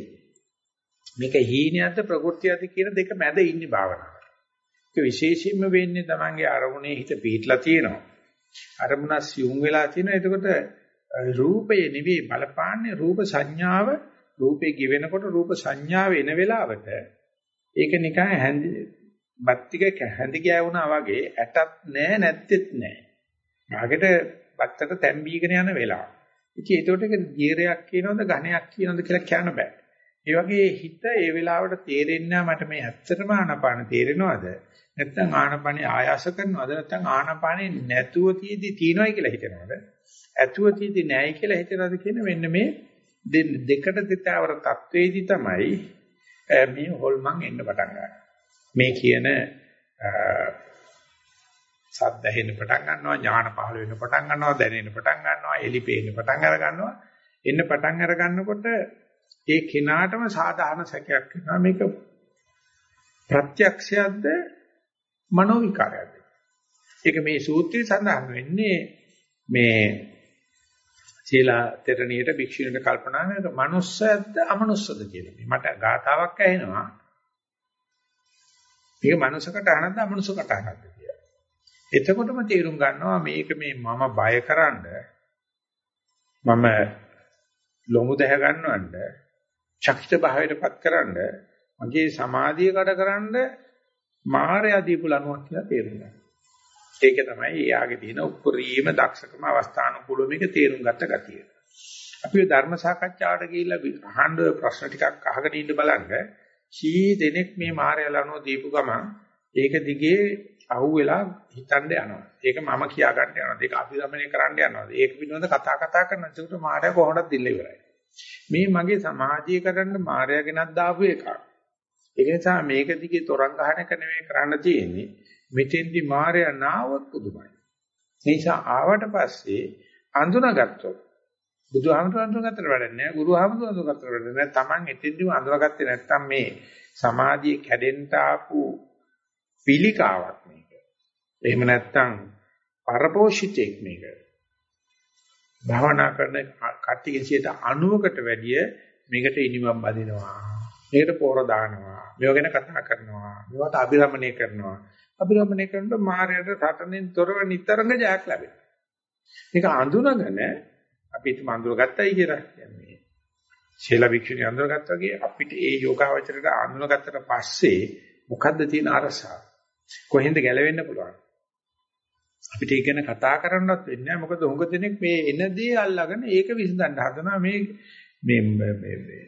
මේක හීනයක්ද ප්‍රകൃතියක්ද කියන දෙක මැද ඉන්නේ භාවනාව. ඒක විශේෂයෙන්ම වෙන්නේ තමන්ගේ අරමුණේ හිත පිහිටලා තියෙනවා. අරමුණ සියුම් වෙලා තියෙනවා. එතකොට රූපේ නෙවෙයි බලපාන්නේ රූප සංඥාව රූපේ ගෙවෙනකොට රූප සංඥාව එන වෙලාවට ඒක නිකන් හැඳි බත් ටික හැඳි ගෑවුනා වගේ ඇටත් නෑ නැත්තේත් නෑ. භාගෙට බත්තට තැම්බීගෙන යන වෙලාව. ඉතින් ඒකට ඒක ජීරයක් කියනවද ඝණයක් කියනවද කියලා කියන්න බෑ. ඒ වගේ හිත ඒ වෙලාවට තේරෙන්නේ මට මේ ඇත්තටම ආනපාන තේරෙනවද? නැත්නම් ආනපානේ ආයාස කරනවද? නැත්නම් ආනපානේ නැතුව තියදී තියනවයි කියලා හිතනවද? ඇතුව තියදී නැයි කියලා හිතනවද කියන මෙන්න මේ දෙකට දෙතවර තත්වේදී තමයි මේ හොල්මන් එන්න පටන් ගන්නේ. මේ කියන සද්ද ඇහෙන්න පටන් ගන්නවා ඥාන පහළ වෙන්න පටන් ගන්නවා දැනෙන්න පටන් ගන්නවා එලි පේන්න පටන් අර ගන්නවා එන්න පටන් අර ගන්නකොට ඒ කෙනාටම සාධාරණ සැකයක් වෙනවා මේක ප්‍රත්‍යක්ෂයක්ද මනෝ විකාරයක්ද ඒක මේ සූත්‍රයේ සඳහන් වෙන්නේ මේ සීලා තෙරණියට භික්ෂුණියට කල්පනා කරන මනුස්සයක්ද අමනුස්සද කියලා. මට ගාතාවක් ඇහෙනවා. මේක මනුස්සකට අහනද අමනුස්සකට අහනද කියලා. එතකොටම තේරුම් ගන්නවා මේක මේ මම බයකරනද මම ලොමු දැහ ගන්නවන්න චකිත භාවයටපත් කරන්න මගේ සමාධිය කඩකරන්න මායя දීපු ලනුවක් කියලා තේරුම් ගන්න. ඒක තමයි එයාගේ තියෙන උපරිම දක්ෂකම අවස්ථානුකූලව මේක තේරුම් ගත්ත ගතිය. අපි ධර්ම සාකච්ඡාවට ගිහිල්ලා අහන්න ප්‍රශ්න ටිකක් අහගෙන ඉන්න බලන්න කී දෙනෙක් මේ මායя ලනුව දීපු ගමන් ඒක දිගේ අහුවෙලා හිතන්න යනවා. ඒක මම කියා ගන්න යනවා. ඒක අභිරමණය කරන්න යනවා. ඒක පිළිබඳ කතා කතා කරන ඒකට මාඩය කොහොමද දෙල්ල ඉවරයි. මේ මගේ සමාජීකරණ මාඩය ගෙනත් දාපු එකක්. ඒක නිසා මේක දිගේ තොරන් ගහනක නෙමෙයි කරන්න තියෙන්නේ. මෙතෙන්දි මාරය නාවත් පුදුමයි. ඒ නිසා ආවට පස්සේ අඳුනගත්තොත් බුදුහාමුදුරන්ට ගත්තට වැඩක් නෑ. ගුරුහාමුදුරන්ට ගත්තට වැඩක් නෑ. Taman එතෙන්දිම අඳුනගත්තේ නැත්තම් මේ සමාධිය කැඩෙන්න ආපු පිළිකාවක් මේ. එහෙම නැත්තම් පරපෝෂිතෙක් මේක. භාවනා කරන කට්ටියගේ 90කට වැඩිය මේකට ඉනිමම් බදිනවා. මේකට පොර දානවා. මේව ගැන කතා කරනවා. මේවට අභිරමණය කරනවා. අභිරමණය කරනකොට මායයට සටනෙන් තොරව නිතරම ජයක් ලැබෙනවා. මේක අඳුනගෙන අපි හිතමු අඳුරගත්තයි කියලා කියන්නේ. ශීලා වික්ෂුණි අඳුරගත්තා වගේ අපිට ඒ යෝගාවචරයට අඳුනගත්තට පස්සේ මොකද්ද තියෙන අරසාව? කොහෙන්ද ගැලවෙන්න පුළුවන්? අපිට ඒක ගැන කතා කරන්නවත් වෙන්නේ නැහැ. මොකද උඟ දෙනෙක් මේ එන දේ අල්ලගෙන ඒක විසඳන්න හදනවා මේ මේ මේ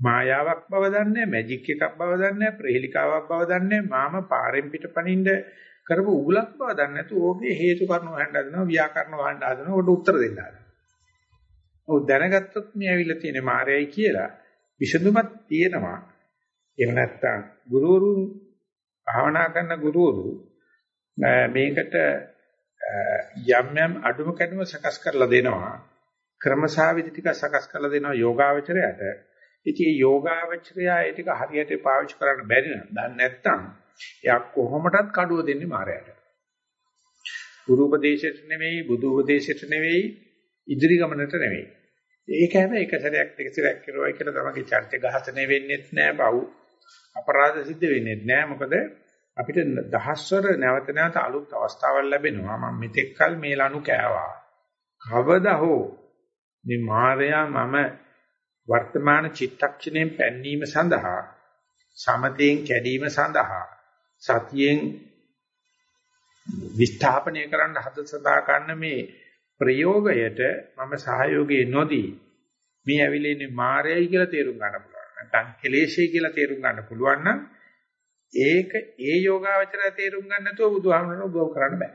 මායාවක් බව දන්නේ මැජික් එකක් බව දන්නේ ප්‍රහෙලිකාවක් බව දන්නේ මාම පාරෙන් පිටපණින්න කරපු උගලක් බව දන්නේ නැතු ඕකේ හේතු කාරණ හොයන්න හදනවා ව්‍යාකරණ හොයන්න හදනවා උඩ උත්තර දෙන්න හදනවා. ඔව් දැනගත්තොත් මේ ඇවිල්ලා තියෙන මායයි කියලා විසඳුමක් තියෙනවා. එහෙම නැත්නම් ගුරුවරුන් භාවනා කරන ගුරුවරු මේකට යම් යම් අඩුම කැඩුම සකස් කරලා දෙනවා. ක්‍රමසාවිදි ටික සකස් කරලා දෙනවා යෝගාවචරයට. ඉතින් මේ යෝගාවචරය ඒ ටික හරියට පාවිච්චි කරන්න බැරි නම් දන්නේ නැත්නම් එයා කොහොමඩත් කඩුව දෙන්නේ මායයට. ගුරු උපදේශයට නෙවෙයි, බුදු උපදේශයට නෙවෙයි, ඉදිරි ගමනට නෙවෙයි. ඒක හැබැයි එක සැරයක් දෙක සැරයක් කරුවයි කියලා තමයි චර්ච ඝාතනය වෙන්නේත් නෑ, පව් අපරාධ සිද්ධ වෙන්නේත් නෑ. මොකද අපිට දහස්වර නැවත නැවත අලුත් අවස්ථාවල් ලැබෙනවා. මම මෙතෙක් කල මේ ලනු කෑවා. කවදා හෝ මේ මායя මම වර්තමාන චිත්තක්ෂණයෙන් පැන්නීම සඳහා සමතයෙන් කැඩීම සඳහා සතියෙන් විස්ථාපනය කරන්න හද සදා ගන්න මේ ප්‍රයෝගයට මම සහයෝගයේ නොදී මේ ඇවිලෙන්නේ මායයි කියලා තේරුම් ගන්න පුළුවන්. නැත්නම් කෙලෙෂයි කියලා තේරුම් ගන්න පුළුවන් නම් ඒක ඒ යෝගාවචරය තේරුම් ගන්න නැතුව බුදුහාමුදුරන උදව් කරන්න බෑ.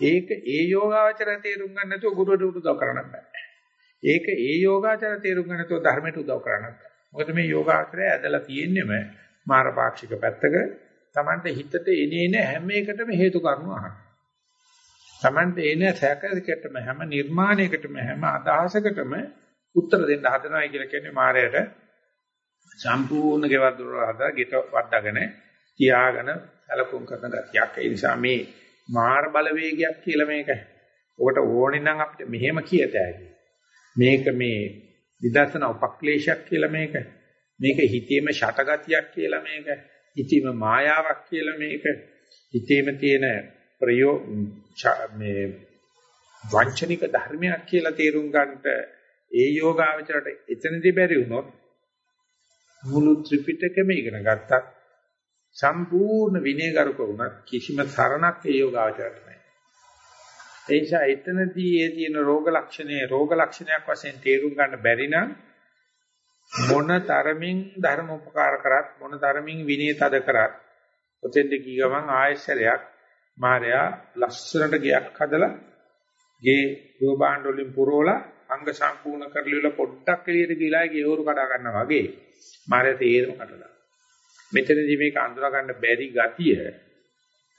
ඒක ඒ යෝගාවචරය තේරුම් ගන්න නැතුව ගුරුවරට උදව් කරන්න බෑ. ඒක ඒ යෝගාචර තේරුම් ගන්නතෝ ධර්මයට උදව් කරන්නත්. මොකද මේ යෝගාචරය ඇදලා තියෙන්නේම මාරපාක්ෂික පැත්තක Tamante හිතට එනේන හැම එකටම හේතු කාරණා අහන්න. Tamante එන සැකයකටම හැම නිර්මාණයකටම හැම අදහසකටම උත්තර දෙන්න හදනවා කියලා කියන්නේ මාරයට සම්පූර්ණ ගෙවල් දොර හදා ගෙට වඩගෙන තියාගෙන සැලකුම් කරන ගතියක්. ඒ නිසා මේ මාර බලවේගයක් කියලා මේක. ඔකට ඕනේ නම් අපිට මෙහෙම කියත හැකියි. මේක මේ විදර්ශනා උපක්ලේශයක් කියලා මේක. මේක හිතේම ෂටගතියක් කියලා මේක. හිතේම මායාවක් කියලා මේක. හිතේම තියෙන ප්‍රයෝ මේ වංචනික ධර්මයක් කියලා තේරුම් ගන්නට ඒ යෝගාවචරයට එතනදී බැරි වුණොත් මුළු ත්‍රිපිටකෙම ඉගෙන ගත්තත් සම්පූර්ණ විනයගරුක වුණත් කිසිම සරණක් ඒ යෝගාවචරයට නැහැ. ඒ නිසා එතනදී ඒ තියෙන රෝග ලක්ෂණේ රෝග ලක්ෂණයක් වශයෙන් තේරුම් ගන්න බැරි නම් මොන තරමින් ධර්ම උපකාර කරත් මොන තරමින් විනය තද කරත් ඔතෙන්ද කී ගමන් ආයශරයක් මාර්යා ලස්සනට ගයක් හදලා ගේ රෝබාණ්ඩ වලින් පුරවලා අංග සම්පූර්ණ කරලිවල පොඩ්ඩක් එළියට ගිලා ඒකේ හොරු කඩා ගන්නවා වගේ මාරය තේරම කඩලා. මෙතනදී මේක අඳුරා ගන්න බැරි ගතිය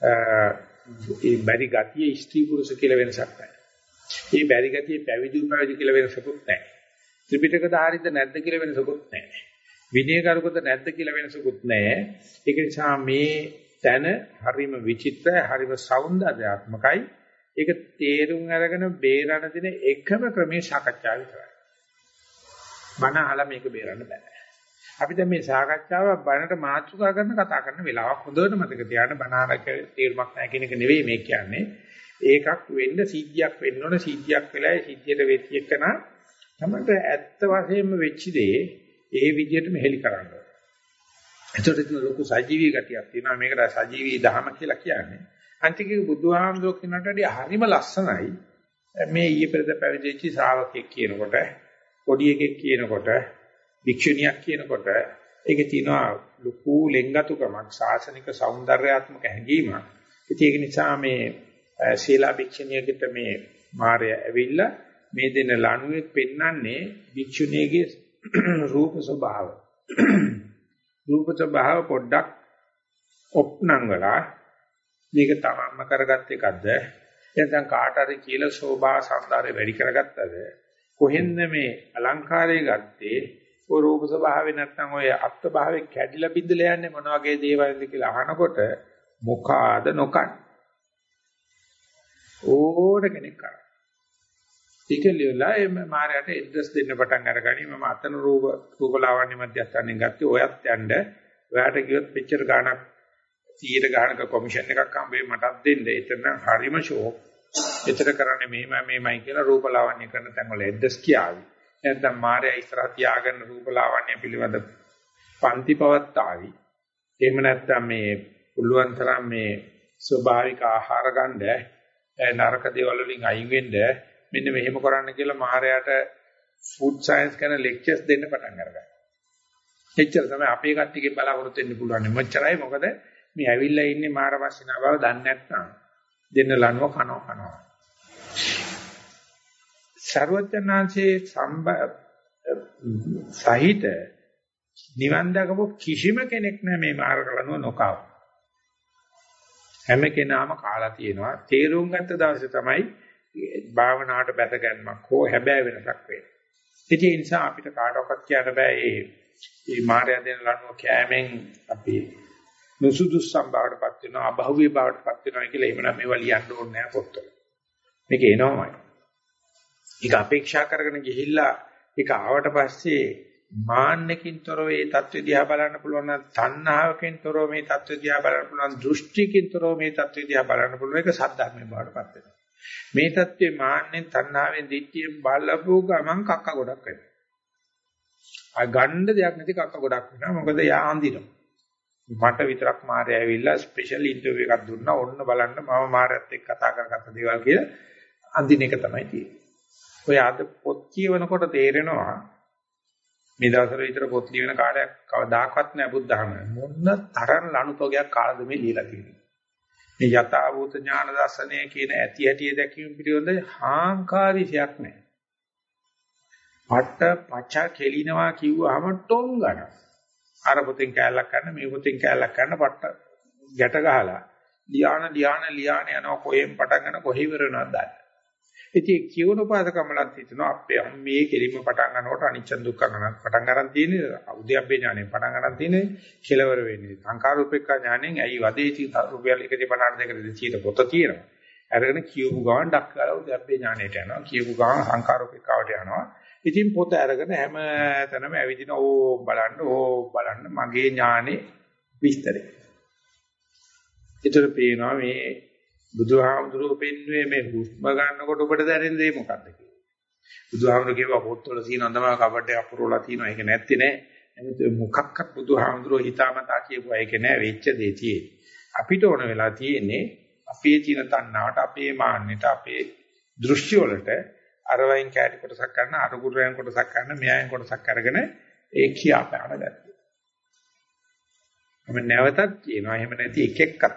ඒ බැරි ගතිය ස්ත්‍රී පුරුෂ කියලා වෙනසක් නැහැ. මේ බැරි ගතිය පැවිදි උපවිදි කියලා වෙනසකුත් නැහැ. ත්‍රිපිටක ධාරිත නැද්ද කියලා වෙනසකුත් නැහැ. විනය කරුකද නැද්ද කියලා වෙනසකුත් නැහැ. ඒක නිසා මේ තන හරිම විචිත්‍රයි, හරිම సౌందర్యාත්මකයි. ඒක තේරුම් අරගෙන බේරණ දින එකම ක්‍රමයේ සාකච්ඡා විතරයි. මන අහලා මේක බේරන්න බෑ. අපි දැන් මේ සාකච්ඡාව බණට මාතෘකා කරන කතා කරන වෙලාවක් හොඳට මතක තියාගන්න බණාරක තීරමක් නැහැ කියන එක නෙවෙයි මේ කියන්නේ. ඒකක් වෙන්න සිද්ධියක් වෙන්න ඕන සිද්ධියක් වෙලා සිද්ධියට වෙච්ච එකන තමයි ඇත්ත වශයෙන්ම වෙච්ච දේ ඒ විදිහටම හෙලි කරන්න ඕන. එතකොට ඉතින් ලොකු සජීවී ගතියක් තියෙනවා මේකට සජීවී දහම කියලා කියන්නේ. අන්තිකේ බුදුහාමුදුරුවෝ කෙනාට වඩා හරිම ලස්සනයි. මේ ඊයේ පෙරද පැවිදිච්ච ශ්‍රාවකෙක් කියනකොට, පොඩි එකෙක් කියනකොට, භික්ෂුණියක් කියනකොට ඒකේ තියෙනවා ලুকু ලෙන්ගතුකමක්, සාසනික సౌందర్యාත්මක හැඟීමක්. ඉතින් ඒක නිසා මේ ශීලා භික්ෂුණියකට මේ මාර්ය ඇවිල්ලා මේ දෙන ලණුවේ පෙන්වන්නේ භික්ෂුණියගේ රූප ස්වභාව. රූප ස්වභාව පොඩ්ඩක් ඔප්නංගලා මේක තමන්ම කරගත් එකක්ද? එතන කාට හරි කියලා ශෝභා සෞන්දර්ය වැඩි කරගත්තද? කොහෙන්ද මේ අලංකාරය ගත්තේ? ඔය රූප ස්වභාවේ නැත්නම් ඔය අත්ත් භාවයේ කැඩිලා බිඳලා යන්නේ මොන වගේ දේවල්ද කියලා අහනකොට මොකාද නොකන්. ඕන කෙනෙක් කරා. ඒකලියලා එම මාරයට ඇඩ්‍රස් දෙන්න පටන් අරගනි මම අතන රූප රූපලාවන්‍ය මැදයන්ෙන් ගත්තේ ඔයත් යන්න. ඔයාට කිව්වොත් පිච්චර ගාණක් 100ට ගාණක කොමිෂන් එකක් හම්බෙයි මටත් දෙන්න. එතන හරිම ෂෝක්. එතර කරන්නේ මෙහෙම මෙහෙමයි කියලා රූපලාවන්‍ය කරන තැන් වල ඇඩ්‍රස් කියාවි. නැත්නම් මායя ඉස්සරහ තියාගෙන රූපලාවන්‍ය පිළිබඳ පන්ති පවත්තාවි. එහෙම නැත්නම් මේ පුළුවන් තරම් මේ ස්වභාවික ආහාර ගන්න නරක දේවල් වලින් අයින් වෙන්න මෙන්න මෙහෙම කරන්න කියලා මායයට ෆුඩ් සයන්ස් ගැන ලෙක්චර්ස් දෙන්න පටන් අරගත්තා. එච්චර තමයි අපේ කට්ටියකින් බලාපොරොත්තු වෙන්න පුළුවන්. මෙච්චරයි මොකද මේ ඇවිල්ලා ඉන්නේ මාර වස්සිනා බව දන්නේ නැත්නම් දෙන්න ලනුව කනවා කනවා. ਸਰවඥාන්සේ සහිත නිවන් දකපු කිසිම කෙනෙක් නැහැ මේ මාර්ග ලනුව නොකව. හැම කෙනාම කාලා තියෙනවා. තේරුම් ගත්ත දවසේ තමයි භාවනාවට බැස ගැනීමක් හෝ හැබෑ වෙනසක් වෙන්නේ. ඉතින් ඒ නිසා අපිට කාටවත් කියන්න බෑ මේ මේ මාර්ය දෙන ලනුව කෑමෙන් අපි නුසුදුසුම් බවටපත් වෙනවා අභෞවිය බවටපත් වෙනවා කියලා එහෙමනම් මේවා ලියන්න ඕනේ නැහැ පොත්වල. මේක එනවාමයි. ඒක අපේක්ෂා කරගෙන ගිහිල්ලා ඒක ආවට පස්සේ මාන්නකින් තොරව මේ தත්ත්ව දිහා බලන්න පුළුවන් නම් තණ්හාවකින් තොරව මේ தත්ත්ව දිහා බලන්න පුළුවන් දෘෂ්ටිකින් තොරව මේ தත්ත්ව දිහා බලන්න පුළුවන් ඒක සද්ධර්මයේ බවටපත් වෙනවා. මේ தත්ත්වේ මාන්නෙන් තණ්හාවෙන් දිට්ඨියෙන් බලපුව ගමන් කක්ක ගොඩක් වෙනවා. ආ ගන්න දෙයක් නැති කක්ක ගොඩක් වෙනවා. මොකද යා අඳිනවා. මට විතරක් මාරය ඇවිල්ලා ස්පෙෂල් ඉන්ටර්විව් එකක් දුන්නා. ඔන්න බලන්න මම මාරයත් එක්ක කතා කරගත්ත දේවල් කියලා අඳින එක තමයි තියෙන්නේ. ඔය අද පොත් කියවනකොට තේරෙනවා මේ දවස්වල විතර පොත් ලියන කාලයක් කවදාකවත් නෑ බුද්ධහම මොන්න තරම් ලනුතෝගයක් කාලද මේ ලියලා තියෙන්නේ. මේ යථාභූත ඥාන දර්ශනය කියන ඇති ඇටි දැකීම පිළිබඳ හාංකාරිසයක් නෑ. පට්ට පච කෙලිනවා කිව්වහම ටොං ගන්න. අර පොතෙන් කෑල්ලක් ගන්න මේ පොතෙන් කෑල්ලක් ගන්න පට්ට ගැට ගහලා ලියාන ලියාන ලියාන යනවා කොහෙන් පටන් ගන්න කොහෙ ඉවර වෙනවද දන්නේ. ඉතින් කියවන පාදකමලත් හිතනවා අපේ මේ කෙලින්ම පටන් ගන්නකොට අනිච්ච දුක්ඛ ගණන් පටන් ගන්න තියෙන්නේ. උද්‍යප්පේ ඥාණයෙන් පටන් ගන්න තියෙන්නේ කෙලවර වෙන්නේ සංකාරූපේක්ඛ ඥාණයෙන් ඇයි වදේති රුපියල් 152 200 පොත තියෙනවා. අරගෙන කියවපු ගමන් ඩක් කරලා උද්‍යප්පේ ඥාණයට යනවා. කියවපු ගමන් සංකාරූපේක්ඛවට යනවා. ඉතින් පොත අරගෙන හැම තැනම ඇවිදින ඕ බලන්න ඕ බලන්න මගේ ඥානේ විස්තරේ. ඒතර පේනවා මේ බුදුහාමුදුරුවෝ පෙන්වුවේ මේ හුස්ම ගන්නකොට ඔබට දැනෙන දේ මොකක්ද කියලා. බුදුහාමුදුරුවෝ කියවා පොත්වල තියෙන අඳම කබඩේ අපුරවලා තියෙනවා. ඒක නැත්තේ නෑ. එමුත් මොකක්වත් බුදුහාමුදුරුවෝ හිතාමතා කියපුවා ඒක නෑ වෙච්ච දේ තියෙන්නේ. අපිට ඕන වෙලා තියෙන්නේ අපේ තියෙන තණ්හාවට, අපේ මාන්නයට, අපේ දෘෂ්ටි වලට අර වයින් කැටි කොටසක් ගන්න, අර ගුරුයන් කොටසක් ගන්න, මෙයන් කොටසක් අරගෙන ඒ කියාපාන ගත්තා. මම නැවතත් කියනවා එහෙම නැති එක එක්කත්.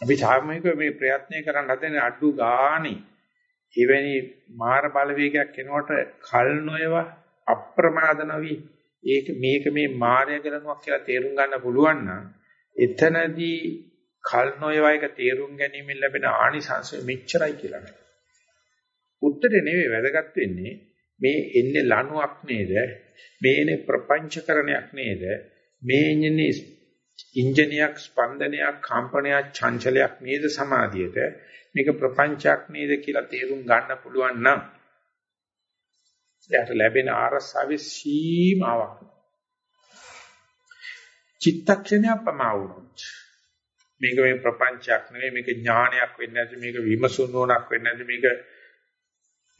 අපි සාමූහික මේ ප්‍රයත්නය කරන්න හදන අඩු ගානේ එවැනි මාර බලවේගයක් එනකොට කල් නොයව අප්‍රමාද නොවි ඒක මේක මේ මායя කරනවා කියලා තේරුම් ගන්න පුළුවන් නම් එතනදී කල් නොයව එක තේරුම් ගැනීමෙන් ලැබෙන ආනිසංශ මෙච්චරයි කියලා නෑ. උත්තරේ නෙවෙයි වැදගත් වෙන්නේ මේ එන්නේ ලණුවක් නේද? මේ එන්නේ ප්‍රපංචකරණයක් නේද? මේ එන්නේ ඉන්ජිනියක් ස්පන්දනයක් කම්පනයක් චංචලයක් නේද සමාධියට මේක ප්‍රපංචයක් නේද කියලා තේරුම් ගන්න පුළුවන් නම් එයාට ලැබෙන ආරස්සාවේ සීමාවක් චිත්තක්ෂණයක් පමා වුණොත් මේක මේ ප්‍රපංචයක් නෙවෙයි මේක ඥානයක් වෙන්නේ නැති මේක විමසුන් නොනක් වෙන්නේ නැති මේක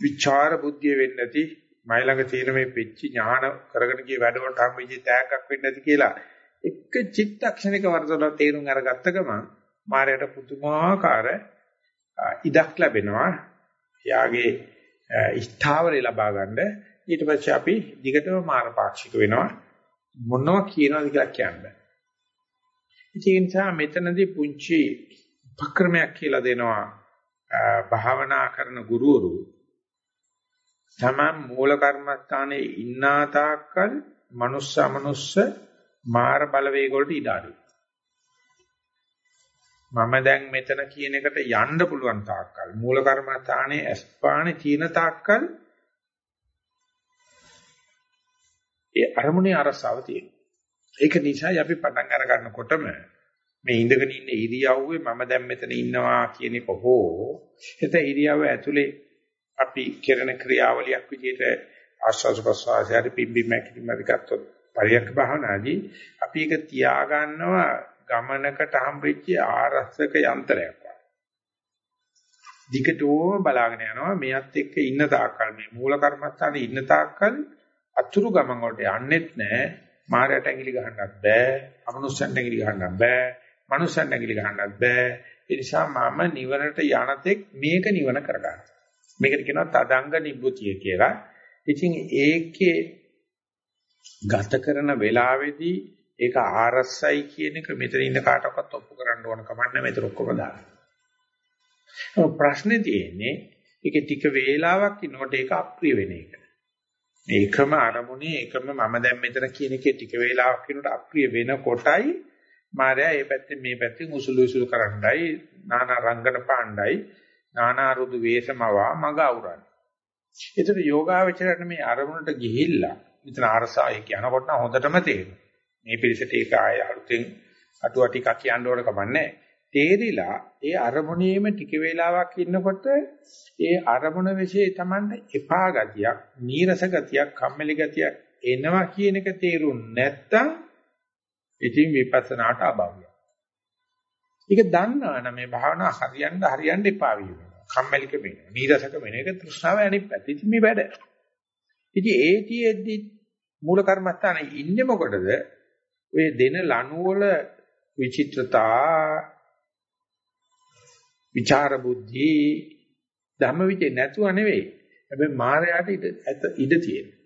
විචාර බුද්ධිය වෙන්නේ නැති මයි ළඟ තියෙන මේ පිච්චි ඥාන කරගෙන ගිය වැඩවලට හම්බෙච්ච තෑග්ගක් වෙන්නේ නැති කියලා එක චිත්තක්ෂණික වර්ධන තේරුම් අරගත්ත ගමන් මායයට පුදුමාකාර ඉඩක් ලැබෙනවා. එයාගේ ස්ථාවරය ලබා ගන්න. ඊට පස්සේ අපි දිගටම මාර්ගපාක්ෂික වෙනවා. මොනවා කියනවද කියලා කියන්න. ඒ නිසා මෙතනදී පුංචි උපක්‍රමයක් කියලා දෙනවා භාවනා කරන ගුරුවරු තමන් මූල කර්මස්ථානයේ ඉන්නා තාක්කල් මනුස්ස අමනුස්ස මාර බලවේග වලට ඉඩ අඩුයි. මම දැන් මෙතන කියන එකට යන්න පුළුවන් තාක්කල් මූල කර්මස්ථානයේ අස්පානේ චීන තාක්කල් ඒ අරමුණේ අරසාව තියෙනවා. ඒක නිසා අපි පටන් අර ගන්නකොටම මේ ඉඳගෙන ඉන්න ඉරියව්වේ මම දැන් මෙතන ඉන්නවා කියන එක හෝ එත ඉරියව්ව ඇතුලේ අපි කරන ක්‍රියාවලියක් විදිහට ආස්වාද ප්‍රසවාසයට පිම්බි මැකිලිමද ගත්තොත් පරියක්ක භාවනාදී අපි ඒක තියාගන්නවා ගමනකට හම්බෙච්ච ආරස්සක යන්ත්‍රයක් වගේ. දිගටම බලාගෙන යනවා මෙයත් එක්ක ඉන්න තාක්කල් මේ මූල කර්මස්ථානේ ඉන්න තාක්කල් අතුරු ගමන් වලට යන්නෙත් නැහැ. මායයට ඇඟිලි ගහන්නත් බෑ. අමනුෂ්‍යන්ට ඇඟිලි ගහන්නත් බෑ. මනුෂ්‍යන්ට ඇඟිලි ගහන්නත් බෑ. ඒ නිසා මම නිවනට යනතෙක් මේක නිවන කරගන්නවා. මේකට කියනවා තදංග නිබ්බුතිය කියලා. ඉතින් ඒකේ ගත කරන වෙලාවේදී ඒක ආරස්සයි කියන එක මෙතන ඉන්න කාටවත් ඔප්පු කරන්න ඕන කමක් නැහැ මෙතන ඔක්කොම දාන්න. ප්‍රශ්නේ තියෙන්නේ ඒක ටික වේලාවක් ඉන්නකොට ඒක අප්‍රිය වෙන එක. මේකම අරමුණේ එකම මම දැන් මෙතන කියන එකේ ටික වේලාවක් ඉන්නකොට අප්‍රිය වෙනකොටයි මායя මේ පැත්තෙන් මේ පැත්තෙන් උසුළු උසුළු කරන්නයි නානා රංගන පාණ්ඩයි නානා රුදු වේශමවා මග අවරන්නේ. ඒතර යෝගාවචරයට මේ අරමුණට ගිහිල්ලා මෙතන අරසාය කියනකොට නම් හොඳටම තේරෙනවා. මේ පිළිසෙට ඒක ආය අලුතෙන් අටුවා ටිකක් කියන්න ඕන කමන්නේ. තේරිලා ඒ අරමුණේම ටික වේලාවක් ඉන්නකොට ඒ අරමුණ વિશે Tamande එපා ගතියක්, නීරස ගතියක්, කම්මැලි ගතියක් එනවා කියන එක තේරුම් නැත්තම් ඉතින් විපස්සනාට අභාව්‍යයි. ඒක දන්නවනම් මේ භාවනා හරියන්න හරියන්න එපා වෙනවා. කම්මැලිකම වෙනවා. නීරසකම වෙන එක තෘෂ්ණාව අනිත් පැත්ත. ඉතින් මේ වැඩ. ඉතින් ඒතිෙද්දි මූල කර්මස්ථානේ ඉන්නේ මොකටද? ඔය දෙන ලනු වල විචිත්‍රතා විචාර බුද්ධි ධම්මවිචේ නැතුව නෙවෙයි. හැබැයි මායයට ඉඩ ඉඩ තියෙනවා.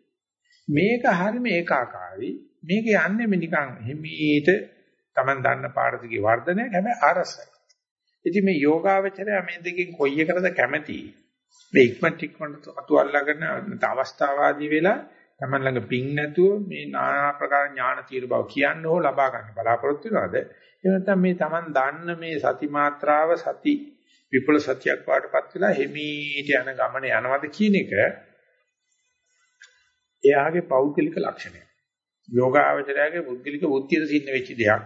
මේක හරියම ඒකාකාරී. මේක යන්නේ නිකන් හිමීට Taman දන්න පාඩතිකේ වර්ධනය හැබැයි ආරසයි. ඉතින් මේ යෝගාවචරය මේ දෙකෙන් කොයි එකටද කැමති? මේ ඉක්මනට ඉක්මනට අතු අල්ලාගෙන අවස්ථාවාදී වෙලා Taman ළඟ පිං නැතුව මේ নানা ආකාර ඥාන తీර බව කියන්න හෝ ලබා ගන්න බලාපොරොත්තු වෙනවද? එහෙම නැත්නම් මේ Taman දන්න මේ සති මාත්‍රාව සති විපුල සතියක් වාටපත් වෙලා හිමීට යන ගමන යනවද කියන එක එයාගේ පෞද්ගලික ලක්ෂණය. යෝගාවචරයාගේ පුද්ගලික බුද්ධියට සින්න වෙච්ච දෙයක්.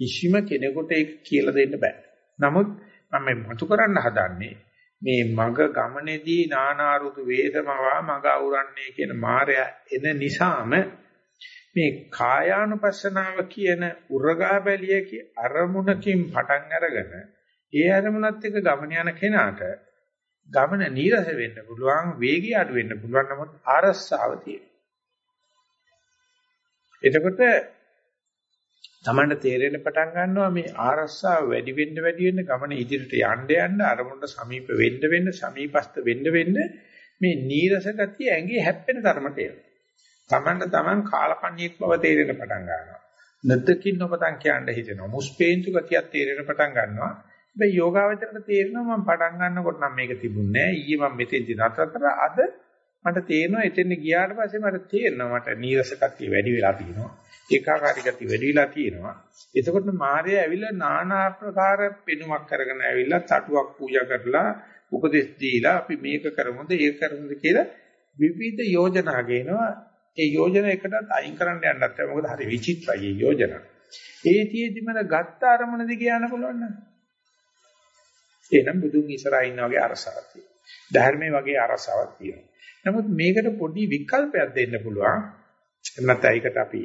කිසිම කෙනෙකුට ඒක කියලා දෙන්න බෑ. නමුත් මම මතු කරන්න හදන්නේ මේ මග ගමනේදී නානාරුතු වේදමවා මග අවරන්නේ කියන මායя එන නිසාම මේ කායානුපස්සනාව කියන උරගා බැලියකේ අරමුණකින් පටන් අරගෙන ඒ අරමුණත් එක්ක ගමන යන කෙනාට ගමන නීරස වෙන්න පුළුවන්, වේගය අඩු වෙන්න පුළුවන් නමුත් ආරස්සාව තියෙනවා. එතකොට තමන්ට තේරෙන්න පටන් ගන්නවා මේ ආරස්සාව වැඩි වෙන්න වැඩි වෙන්න ගමන ඉදිරියට යන්න යන්න අරමුණට සමීප වෙන්න වෙන්න සමීපස්ත වෙන්න වෙන්න මේ නීරස ගතිය ඇඟේ හැප්පෙන තරමට එනවා. තමන්ට තමන් කාලකන්ණියෙක් බව තේරෙන්න පටන් ගන්නවා. නැද්දකින් ඔබතන් කියන්න හිතෙනවා. මුස්පේන්තු ගතියක් තේරෙන්න පටන් ගන්නවා. හැබැයි යෝගාවචරයට තේරෙනවා මම පටන් ගන්නකොට නම් මේක තිබුණේ නැහැ. ඊයේ මම මෙතෙන්දි නතර කරා. අද මට තේරෙනවා එතෙන් ගියාට පස්සේ මට තේරෙනවා මට නීරස ගතිය වැඩි වෙලා තියෙනවා. ඒකාකාරී ගතිය වැඩි වෙලා තියෙනවා. එතකොට මාර්යා ඇවිල්ලා নানা ආකාර පෙනුමක් කරගෙන ඇවිල්ලා තටුවක් පූජා කරලා උපදෙස් දීලා අපි මේක කරමුද ඒක කරමුද කියලා විවිධ යෝජනා ගේනවා. ඒ යෝජනා එකටත් අයින් කරන්න යන්නත් බැහැ. මොකද හරි විචිත්‍රයි මේ යෝජනා. ඒ තියේදි මම ගත්ත අරමුණ දිගේ යන්න පුළුවන් නේද? එහෙනම් බුදුන් ඉස්සරහා ඉන්නා වගේ අරසාවක් තියෙනවා. ධර්මයේ වගේ අරසාවක් තියෙනවා. නමුත් මේකට පොඩි විකල්පයක් දෙන්න පුළුවන්. එන්නත් ඒකට අපි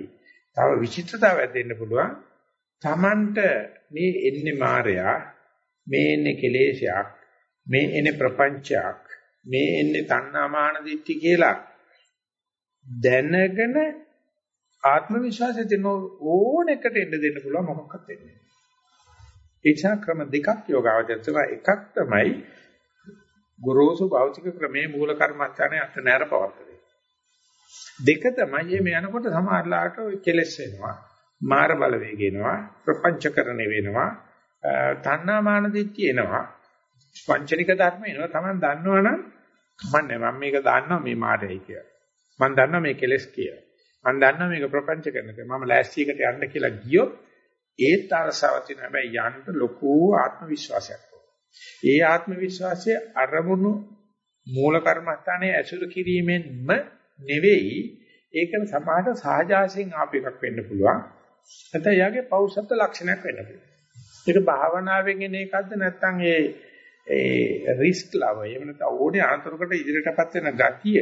තව විචිත්‍රතාවයක් දෙන්න පුළුවන්. Tamanට මේ එන්නේ මායя මේ එන්නේ කෙලේශයක් මේ එන්නේ ප්‍රපංචයක් මේ එන්නේ තණ්හාමාන දිට්ඨි කියලා දැනගෙන ආත්ම විශ්වාසය තියෙන ඕන එකට එන්න දෙන්න පුළුවන් මොකක්වත් වෙන්නේ නැහැ. ක්‍රම දෙකක් යෝගාවචරය එකක් තමයි ගුරුසු භෞතික ක්‍රමයේ මූල කර්මස්ථානයේ අත නැර පවත්තේ. දෙක තමයි මේ යනකොට සමහරලාට කෙලස් වෙනවා. මාර බලවේග එනවා, ප්‍රපංචකරණය වෙනවා, තණ්හාමාන දිට්ඨිය එනවා. වංචනික ධර්ම එනවා. Taman දන්නවනම් කමන්නේ මම මේක දන්නවා මේ මායයි කියලා. මම දන්නවා මේ කෙලස් කියලා. මම දන්නවා මේක ප්‍රපංච කරන එක. මම ලෑස්ති එකට යන්න කියලා ගියොත් ඒත් අරසාව තියෙන හැබැයි යන්න ලොකු ආත්ම විශ්වාසයක් ඒ ආත්ම විශ්වාසය අරමුණු මූල කර්මස්ථානයේ ඇසුරු කිරීමෙන්ම නෙවෙයි ඒක සමාහට සහජාසයෙන් ආප එකක් වෙන්න පුළුවන්. නැත්නම් යාගේ පෞෂත්ව ලක්ෂණයක් වෙන්න පුළුවන්. ඒක භාවනාවෙන් එන එකක්ද නැත්නම් ඒ ඒ රිස්ක් ලව එහෙම නැත්නම් ඕනේ අනතුරකට ඉදිරියටපත් වෙන ගතිය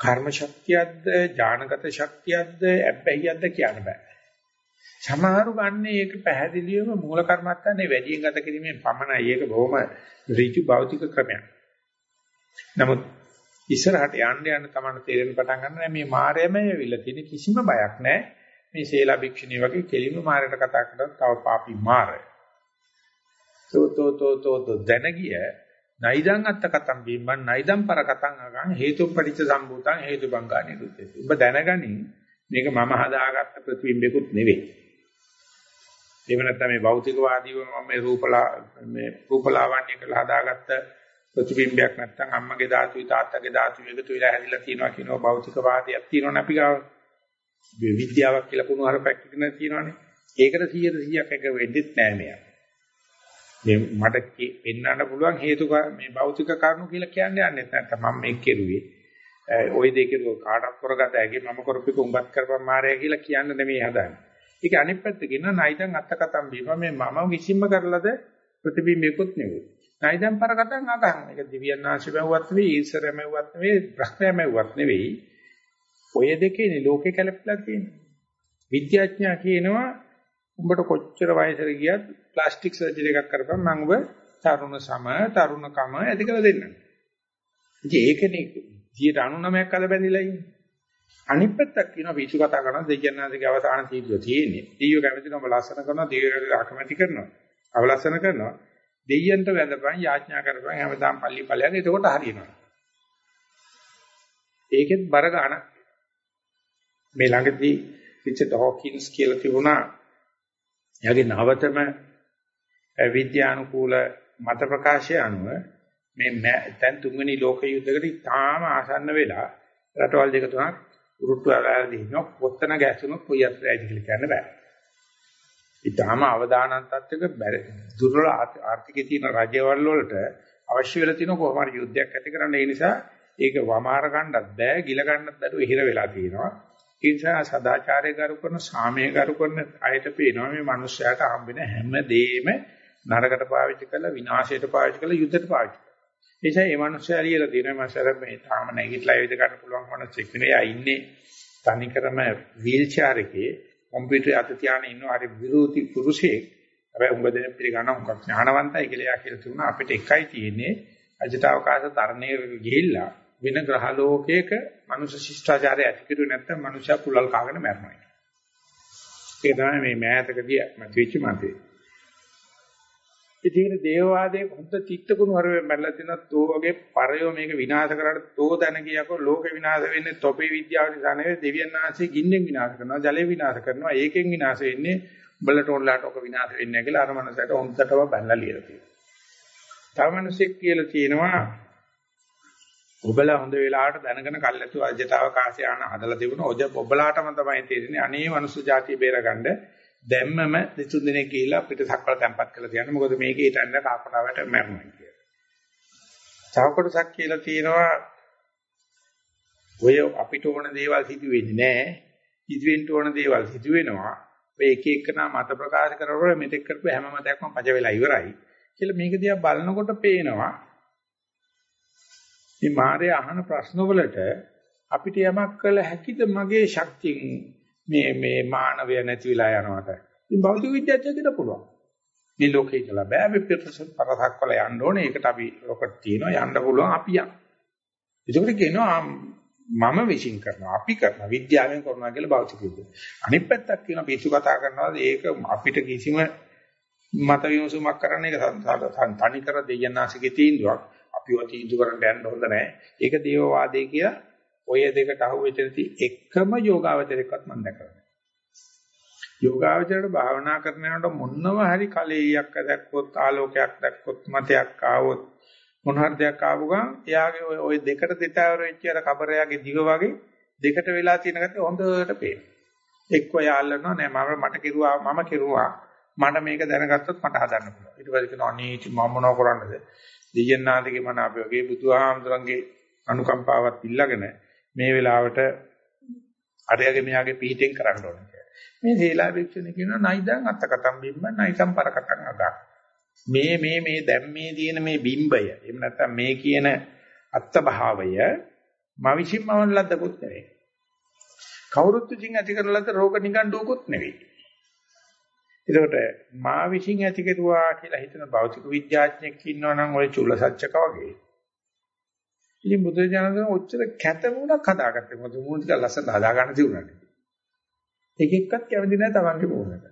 කර්ම ශක්තියක්ද ඥානගත ශක්තියක්ද අබ්බැහියක්ද කියන්න බෑ. සමහරු ගන්න ඒක පැහැදිලිවම මූල කර්මත්තන්නේ වැඩියෙන් ගත කිරීමෙන් පමණයි. ඒක බොහොම ඍජු භෞතික ක්‍රමයක්. නමුත් ඉස්සරහට යන්න යන්න තමයි තේරෙන පටන් ගන්න මේ මායමය විල තියෙන කිසිම බයක් නැහැ. මේ සේලා භික්ෂුණී වගේ කෙලින්ම මායයට කතා කරලා තව පාපි මාරය. තෝ තෝ තෝ තෝ දැනගිය නයිදං අත්ත කතම් බිම්බන් නයිදං පර කතං අගං හේතුපටිච්ච සම්භූතං හේතුබංගා නිරුද්ධති. ඔබ දැනගනින් මේක මම හදාගත්ත ප්‍රතිබිම්බෙකුත් නෙවෙයි. එහෙම නැත්නම් මේ භෞතිකවාදීව මම මේ රූපලා මේ රූපලාවන්‍ය කියලා හදාගත්ත ප්‍රතිබිම්බයක් නැත්නම් අම්මගේ ධාතුයි තාත්තගේ ධාතුයි එකතු වෙලා හැදිලා තියෙනවා කියනවා භෞතිකවාදයක් තියෙනවනේ අපි ගාව. විද්‍යාවක් කියලා කුණු හරපක් කියන තියෙනවනේ. ඒකට 100 100ක් එක වෙද්දිත් නෑ මෙයා. මේ මට පෙන්වන්න පුළුවන් හේතු මේ භෞතික කාරණු කියලා කියන්නේ යන්නේ නැත්නම් මම මේක කෙරුවේ. ওই දෙක කෙරුව කාටවත් කරගත හැකි මම කරපිට උඹත් කරපම් මාරය කියලා කියන්න නෙමෙයි හදන්නේ. ඒක අනිත් පැත්ත කියන නයිදන් අත්තකතම් බීම මේ මම විසින්ම කරලාද ප්‍රතිබිම්බයකුත් නෙවෙයි. නයිදන් පරකටන් අගහන. ඒක දිව්‍යඥාංශ බැවුවත් නෙවෙයි, ඊශ්වරය බැවුවත් නෙවෙයි, බ්‍රහ්මය බැවුවත් නෙවෙයි. ඔය දෙකේනේ ලෝකේ කැලපිලා තියෙන්නේ. විද්‍යාඥයා කියනවා උඹට කොච්චර වයසට ගියත් ප්ලාස්ටික් සර්ජරි එකක් කරපම් මම ඔබ තරුණ සම තරුණකම ඇති කරලා දෙන්නම්. ඉතින් ඒකනේ 99ක් අද බැඳිලා ඉන්නේ. අනිත් පැත්තක් කියනවා පිටු කතා කරනවා දෙයයන්ාගේ අවසාන තීන්දුව තියෙන්නේ. දෙයියෝ කැමති නම් ලස්සන කරනවා, දෙයියෝ අකමැති කරනවා. අවලස්සන කරනවා. දෙයයන්ට වැඳපන් යාඥා කරපන් හැමදාම පල්ලි ඵලයන් එතකොට හරියනවා. ඒකෙත් බර ගන්න. මේ ළඟදී රිචඩ් හොකින්ස් කියලා තිබුණා. එයාගේ නවතම විද්‍යානුකූල මත ප්‍රකාශය අනුව මේ දැන් තුන්වෙනි ලෝක යුද්ධයකට ඉතාම ආසන්න වෙලා රටවල් දෙක තුනක් උරුට්ටු අරලා දිනන පොත්තන ගැසුනොත් කොයි අතරයිද කියලා කියන්න බෑ. ඊටාම අවදානන් තත්ත්වක බැර දුර්වල ආර්ථිකයේ තියෙන රජවල් වලට අවශ්‍ය වෙලා තියෙන කොහොම හරි යුද්ධයක් ඇති කරන්න ඒ නිසා ඒක වමාර ගන්නත් බෑ ගිල ගන්නත් බැරුව ඉහිර වෙලා තියෙනවා. ඒ නිසා සදාචාරය කරු කරන සාමය කරු කරන අයට පේනවා මේ මිනිස්යාට හම්බෙන හැම දෙයක්ම නරකට පාවිච්චි කරලා විනාශයට පාවිච්චි කරලා යුද්ධයට පාවිච්චි නිසා මේ මිනිස්සයා ඇලියලා තියෙනවා මාසර මේ තාම නැගිටලා ඇවිද ගන්න පුළුවන් මිනිස්සෙක් නෙවෙයි. ආ ඉන්නේ තනිකරම වීල් චෙයාර් එකේ කම්පියුටර් අත තියාගෙන ඉන්න හරි විරෝධි පුරුෂයෙක් හැබැයි උඹ දෙන පිළිගන්න උඟක් ඥානවන්තයි කියලා යා කියලා තුන අපිට එකයි තියෙන්නේ අජිතාවකාශ තරණයේ ගිහිල්ලා වෙන ග්‍රහ ලෝකයක මනුෂ්‍ය ශිෂ්ටාචාරය ඇති කරුවේ නැත්නම් මනුෂ්‍යයා කුලල් කාගෙන මැරෙනවා. ඒක තමයි මේ මෑතකදී මතුවෙච්ච මතේ. ඉතින් දේවවාදයේ හොඳ චිත්තකුණු හරවෙන් බැලලා තියෙනවා තෝ වගේ පරයෝ මේක විනාශ කරාට තෝ දැන කියකෝ ලෝක විනාශ වෙන්නේ තොපේ විද්‍යාව නිසා නෙවෙයි දෙවියන් වහන්සේ ගින්නෙන් විනාශ කරනවා ජලයෙන් විනාශ කරනවා ඒකෙන් විනාශ වෙන්නේ උඹලට ඕනලාට ඔක විනාශ වෙන්නේ නැහැ කියලා අර මනසට හොඳටම බැලලා ලියලා තියෙනවා. තව මිනිස්සෙක් කියලා තියෙනවා ඔබලා හොඳ වෙලාවට දැනගෙන කල්ැතු අජතාව කාසියාන හදලා තිබුණ ඔජ ඔබලාටම තමයි තේරෙන්නේ අනේ මනුස්ස జాතිය බේරගන්න දැම්මම දෙතුන් දිනක් ගිහිල්ලා අපිට සක්වල තැම්පත් කරලා තියන්න මොකද මේකේ හිටන්න කාපනාවට මැරුණා කියලා. තව කොටසක් කියලා තියෙනවා ඔය අපිට ඕන දේවල් සිදු වෙන්නේ නැහැ. සිදු වෙන්න ඕන දේවල් සිදු වෙනවා. ඔය එක එකනා මත ප්‍රකාශ කරනකොට මෙතෙක් කරපු හැම මතයක්ම පජ වෙලා ඉවරයි. කියලා මේක දිහා බලනකොට පේනවා මේ මාරේ අහන ප්‍රශ්න වලට අපිට යමක් කළ හැකිද මගේ ශක්තියෙන් මේ මේ මානවය නැති වෙලා යනවට. ඉතින් භෞතික විද්‍යාඥයෙකුට පුළුවන්. මේ ලෝකේ ඉඳලා බෑ අපි පිටසත් පරසක් වල යන්න ඕනේ. ඒකට අපි රොකට් තියෙනවා යන්න පුළුවන් අපි යන්න. ඒකට කියනවා මම විශ්ින් කරනවා අපි කරනවා විද්‍යාවෙන් කරනවා කියලා භෞතික විද්‍යාව. අනිත් පැත්තක් කියනවා පිස්සු කතා කරනවා ඒක අපිට කිසිම මත විමසුමක් කරන්න ඒක තනි කර දෙයන්නාසිකේ තීන්දුවක්. අපිව තීන්දුව කරන්න යන්න හොඳ නැහැ. ඒක දේවවාදයේ කියලා ඔය දෙකට අහුවෙච්ච නැති එකම යෝගාවචරයක්වත් මම දැකලා නැහැ. යෝගාවචරයට භාවනා කරනකොට මොනව හරි කලෙයක් දැක්කොත් ආලෝකයක් දැක්කොත් මතයක් ආවොත් මොන හරි දෙයක් ආපු ගමන් එයාගේ ওই දෙකට දෙතවර වෙච්ච අර කබරයාගේ දිව වගේ දෙකට වෙලා තියෙන ගැට හොඳට පේනවා. එක්ක යාල්ලනවා නෑ මම මට කිරුවා මම කිරුවා මට මේක දැනගත්තොත් මට හදන්න පුළුවන්. ඊට පස්සේ කියනවා අනේ මම මොනව කරන්නද? දෙයන්නාදගේ මන අපි වගේ බුදුහාමුදුරන්ගේ අනුකම්පාවත් ඉල්ලගෙන මේ වෙලාවට අරයගේ මෙයාගේ පිහිටෙන් කරන්න ඕනේ කියලා. මේ සීලා වික්ෂණ කියනවා නයිදන් අත්තකටම් බිම්බ නයිසම් පරකටම් අදා. මේ මේ මේ දැන් මේ තියෙන මේ බිම්බය එහෙම නැත්නම් මේ කියන අත්ත භාවය මවිසින්මවන ලද්දකුත් නෙවෙයි. කවුරුත් විසින් ඇති කරන ලද්ද රෝග නිගණ්ඩුවකුත් නෙවෙයි. ඒකට මා විසින් ඇති කෙරුවා කියලා හිතන භෞතික විද්‍යාඥයෙක් ඉන්නවා නම් ওই චුල්ලසච්චක වගේ. ඉතින් බුදුජානක ඔච්චර කැතමුණක් හදාගත්තේ මොකද මූණ ටික ලස්සන හදා ගන්න තිබුණාට. එක එක්කත් කැමති නැහැ තමන්ගේ මූණට.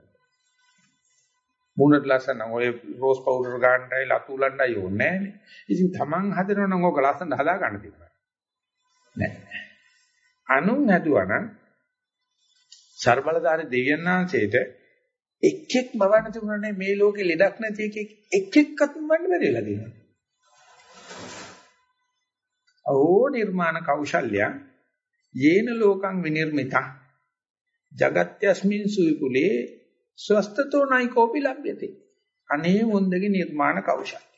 මූණට ලස්සන ඔය රෝස් පවුඩර් ගන්නයි ලතු උලන්නයි ඕනේ නැහැනේ. ඉතින් තමන් හදනවා නම් ඕක ලස්සන හදා ගන්න තිබුණා. නැහැ. අනුන් හැදුවා නම් ਸਰබලධාරී දෙවියන් වහන්සේට එක් එක් බවන්න තිබුණානේ මේ ලෝකේ ලෙඩක් නැති එක එක් එක්කත් මන්න බැරිලා තියෙනවා. අහෝ නිර්මාණ කෞශල්‍යං යේන ලෝකං විනිර්මිතං జగත්‍යස්මින් සුවිපුලේ ස්වස්තතෝ නයිකෝපි ලබ්යති අනේ මොන්දගේ නිර්මාණ කෞශල්‍ය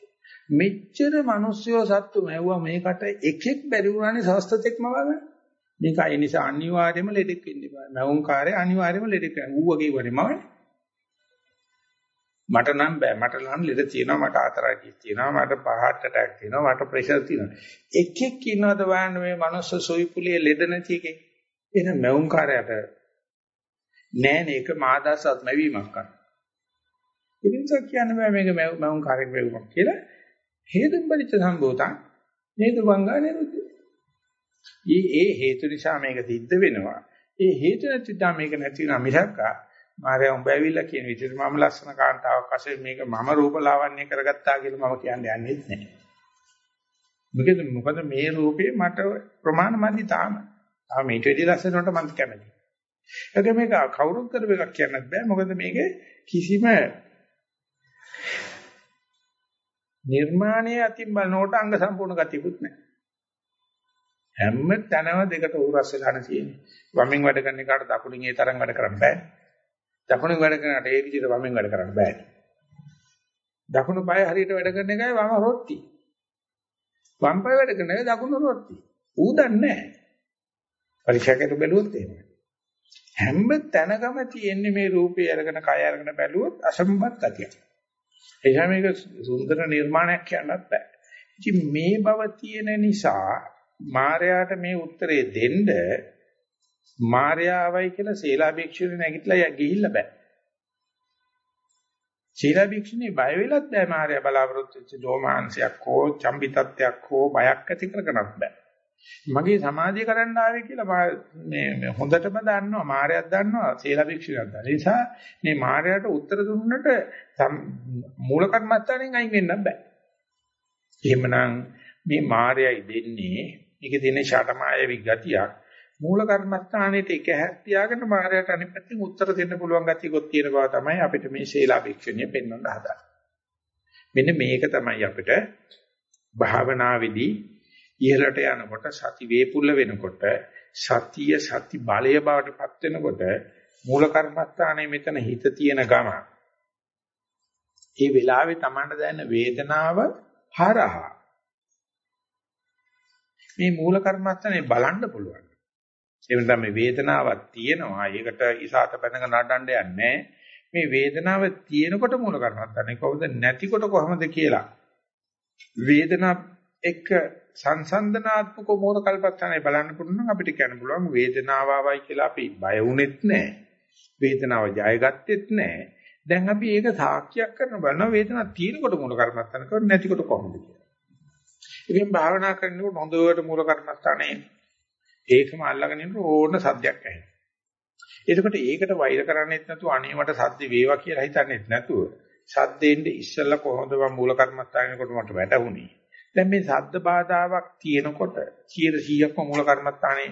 මෙච්චර මිනිස්සුયો සත්තු මෙව්වා මේකට එකෙක් බැරි වුණානේ ස්වස්තතෙක්ම වගේ මේක ඒ නිසා අනිවාර්යයෙන්ම ලෙඩෙක් වෙන්න බෑ. නැවුම් කාර්ය අනිවාර්යයෙන්ම ලෙඩෙක් වෙනවා. ඌ වගේ වරේ මවන්නේ. මට නම් බෑ. මට නම් ලෙඩ තියෙනවා මට ආතරයිටිස් තියෙනවා මට පහට් ඇටැක් තියෙනවා මට ප්‍රෙෂර් තියෙනවා. එකෙක් ඉන්නවද බලන්න මේ මනුස්ස සොයිපුලියේ ලෙඩ නැති එකේ? එහෙනම් මැවුම්කාරයට නෑනේ ඒක මාදාසත් මැවීමක් කරන ඉතින්සක් කියන්න බෑ මේක මැවුම්කාරයෙක් මැවුමක් කියලා. හේතුම් පරිච්ඡ සම්භූතං හේතු වංගා නිරුද්ධ ඒ හේතු නිසා මේක සිද්ධ වෙනවා. ඒ හේතු නැතිනම් මේක නැති වෙනා මිසක්කා මාරේ උඹ ඇවිල්ලා කියන විදිහට මම ලස්සන කාන්තාවක් වශයෙන් මේක මම රූපලාවන්‍ය කරගත්තා කියලා මම කියන්නේ යන්නේ නැහැ. මොකද මොකද මේ රූපේ මට ප්‍රමාණ මදි තාම. තාම මේට වැඩි ලස්සනකට මම කැමතියි. ඒක මේක කවුරුත් කරපු එකක් කියන්නත් බෑ. මොකද මේකේ කිසිම නිර්මාණයේ අතින් බලනකොට අංග සම්පූර්ණ ගතියකුත් නැහැ. හැම තැනම දෙකට උරස් වෙලා තියෙන්නේ. වමෙන් වැඩ කරන එකට දකුණින් ඒ තරම් වැඩ කරන්න බෑ. දකුණු වැඩ කරනට ඒ විදිහට වමෙන් වැඩ කරන්න බෑ. දකුණු පාය හරියට වැඩ කරන එකයි වම රොට්ටි. වම් පාය වැඩ කරන එක දකුණු රොට්ටි. ඌ දන්නේ නැහැ. පරීක්ෂකයට බැලුවොත් එහෙමයි. හැම තැනකම තියෙන්නේ මේ රූපේ අරගෙන කය අරගෙන බැලුවොත් අසම්බත් ගතියක්. එහා මේක සුන්දර නිර්මාණයක් කියන්නත් බෑ. ඉතින් මේ බව තියෙන නිසා මායයට මේ උත්තරේ දෙන්න මාර්යාවයි කියලා සීලා භික්ෂුණී නැගිටලා ගිහිල්ලා බෑ. සීලා භික්ෂුණී බය වෙලත් බෑ මාර්යා බලාපොරොත්තු වෙච්ච දෝමාංශයක් හෝ චම්බිතත්වයක් හෝ බයක් ඇති කරගන්නත් බෑ. මගේ සමාධිය කරන්න ආවේ කියලා මේ හොඳටම දන්නවා මාර්යාත් දන්නවා සීලා භික්ෂුණියක් දන්නවා. ඒ නිසා මේ මාර්යාට උත්තර දුන්නට මූල කර්මස්ථානෙන් අයින් වෙන්න බෑ. එහෙමනම් මේ මායයි දෙන්නේ මේකේ තියෙන ෂටමායවි ගතියක් මූල කර්මස්ථානෙට එක හැක් තියාගෙන මායයට අනිත් පැත්තෙන් උත්තර දෙන්න පුළුවන් ගතියකොත් තියෙන බව තමයි අපිට මේ ශීලා භික්ෂුණිය පෙන්වන්න හදන්නේ. මෙන්න මේක තමයි අපිට භාවනාවේදී ඉහළට යනකොට සති වේපුල්ල වෙනකොට සතිය සති බලය බවට පත් වෙනකොට මූල කර්මස්ථානයේ මෙතන හිත තියෙන ගම. ඒ වෙලාවේ Tamanට දැනෙන වේදනාව හරහා මේ මූල කර්මස්ථානේ බලන්න පුළුවන්. ඒ වෙනදා මේ වේදනාවක් තියෙනවා. ඒකට ඉසాత පැනක නඩන්න යන්නේ මේ වේදනාව තියෙනකොට මූල කර්මස්ථානේ කොහොමද නැතිකොට කොහොමද කියලා. වේදනාව එක්ක සංසන්දනාත්මක මූල කල්පස්ථානේ බලන්න පුළුවන් අපිට කියන්න පුළුවන් වේදනාව ආවයි කියලා අපි බය වුනේත් නැහැ. වේදනාව ජයගත්තෙත් නැහැ. දැන් අපි ඒක සාක්ෂියක් කරන බලනවා වේදනාවක් තියෙනකොට මූල කර්මස්ථාන කරන්නේ නැතිකොට කොහොමද කියලා. ඉතින් භාවනා කරනකොට හොඳට මූල කර්මස්ථානේ ඒකම අල්ලගෙන ඉන්න ඕන සද්දයක් ඇහෙනවා. එතකොට ඒකට වෛර කරන්නේත් නැතුව අනේ මට සද්ද වේවා කියලා හිතන්නේත් නැතුව සද්දෙන්ද ඉස්සෙල්ලා කොහොමද මම මූල කර්මස්ථානේකොට මට වැටහුනේ. දැන් මේ සද්ද බාධාවක් තියෙනකොට 100%ක්ම මූල කර්මස්ථානේ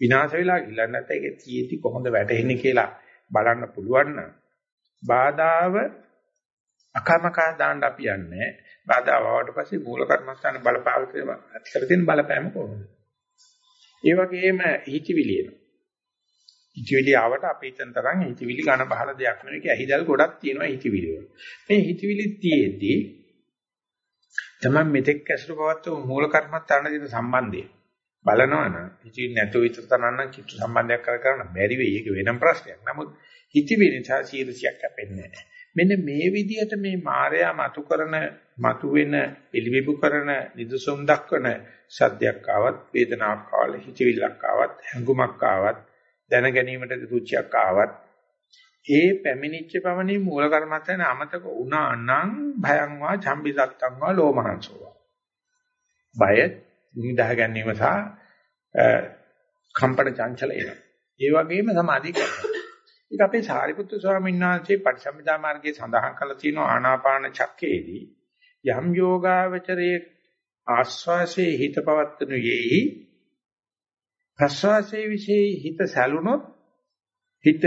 විනාශ වෙලා ගිල්ල නැත්නම් ඒකේ තියෙති කොහොමද වැටෙන්නේ කියලා බලන්න පුළුවන් නම් බාධාව අකමකා දාන්න අපි යන්නේ බාධා වවට පස්සේ මූල කර්මස්ථාන බලපාවිතේ ඇති කර තියෙන බලපෑම කොහොමද? ඒ වගේම හිතවිලි එනවා. හිතවිලි ආවට අපි හිතන තරම් හිතවිලි ඝන බහල දෙයක් නෙවෙයි. ඒක ඇහිදල් ගොඩක් තියෙනවා හිතවිලි වල. මේ හිතවිලි තියේදී තමයි මෙතෙක් ඇසුරු පවත්ව මූල කර්මස්ථාන දින සම්බන්ධය බලනවනම් හිතවිලි නැතුව විතර තනන්න කිතු සම්බන්ධයක් කර කරන්න බැරි වෙයි. ඒක වෙනම ප්‍රශ්නයක්. නමුත් හිතවිලි නිසා සීලසියක් කැපෙන්නේ නැහැ. මෙන්න මේ විදිහට මේ මායя මතු කරන මතු වෙන එලිවිපු කරන නිදසුම් දක්වන සද්දයක් ආවත් වේදනාවක් ආවත් හිතවිල්ලක් ආවත් හැඟුමක් ආවත් දැන ගැනීමට රුචියක් ආවත් ඒ පැමිණිච්ච පමණින් මූල කර්මත්තන අමතක වුණා නම් භයං වා චම්බිසත්තං වා ලෝමහංසෝ බය නිදා ගැනීම සහ කම්පන චංචල එන ඒ වගේම සමාධිය කරනවා. ඒක අපේ සාරිපුත්තු ස්වාමීන් වහන්සේ පටිසම්භිදා මාර්ගයේ සඳහන් කරලා තියෙනවා ආනාපාන චක්කයේදී යම් යෝගාවචරයේ ආස්වාසේ හිත පවත්වනු යෙහි ප්‍රස්වාසයේ විශේෂ හිත සැලුනොත් හිත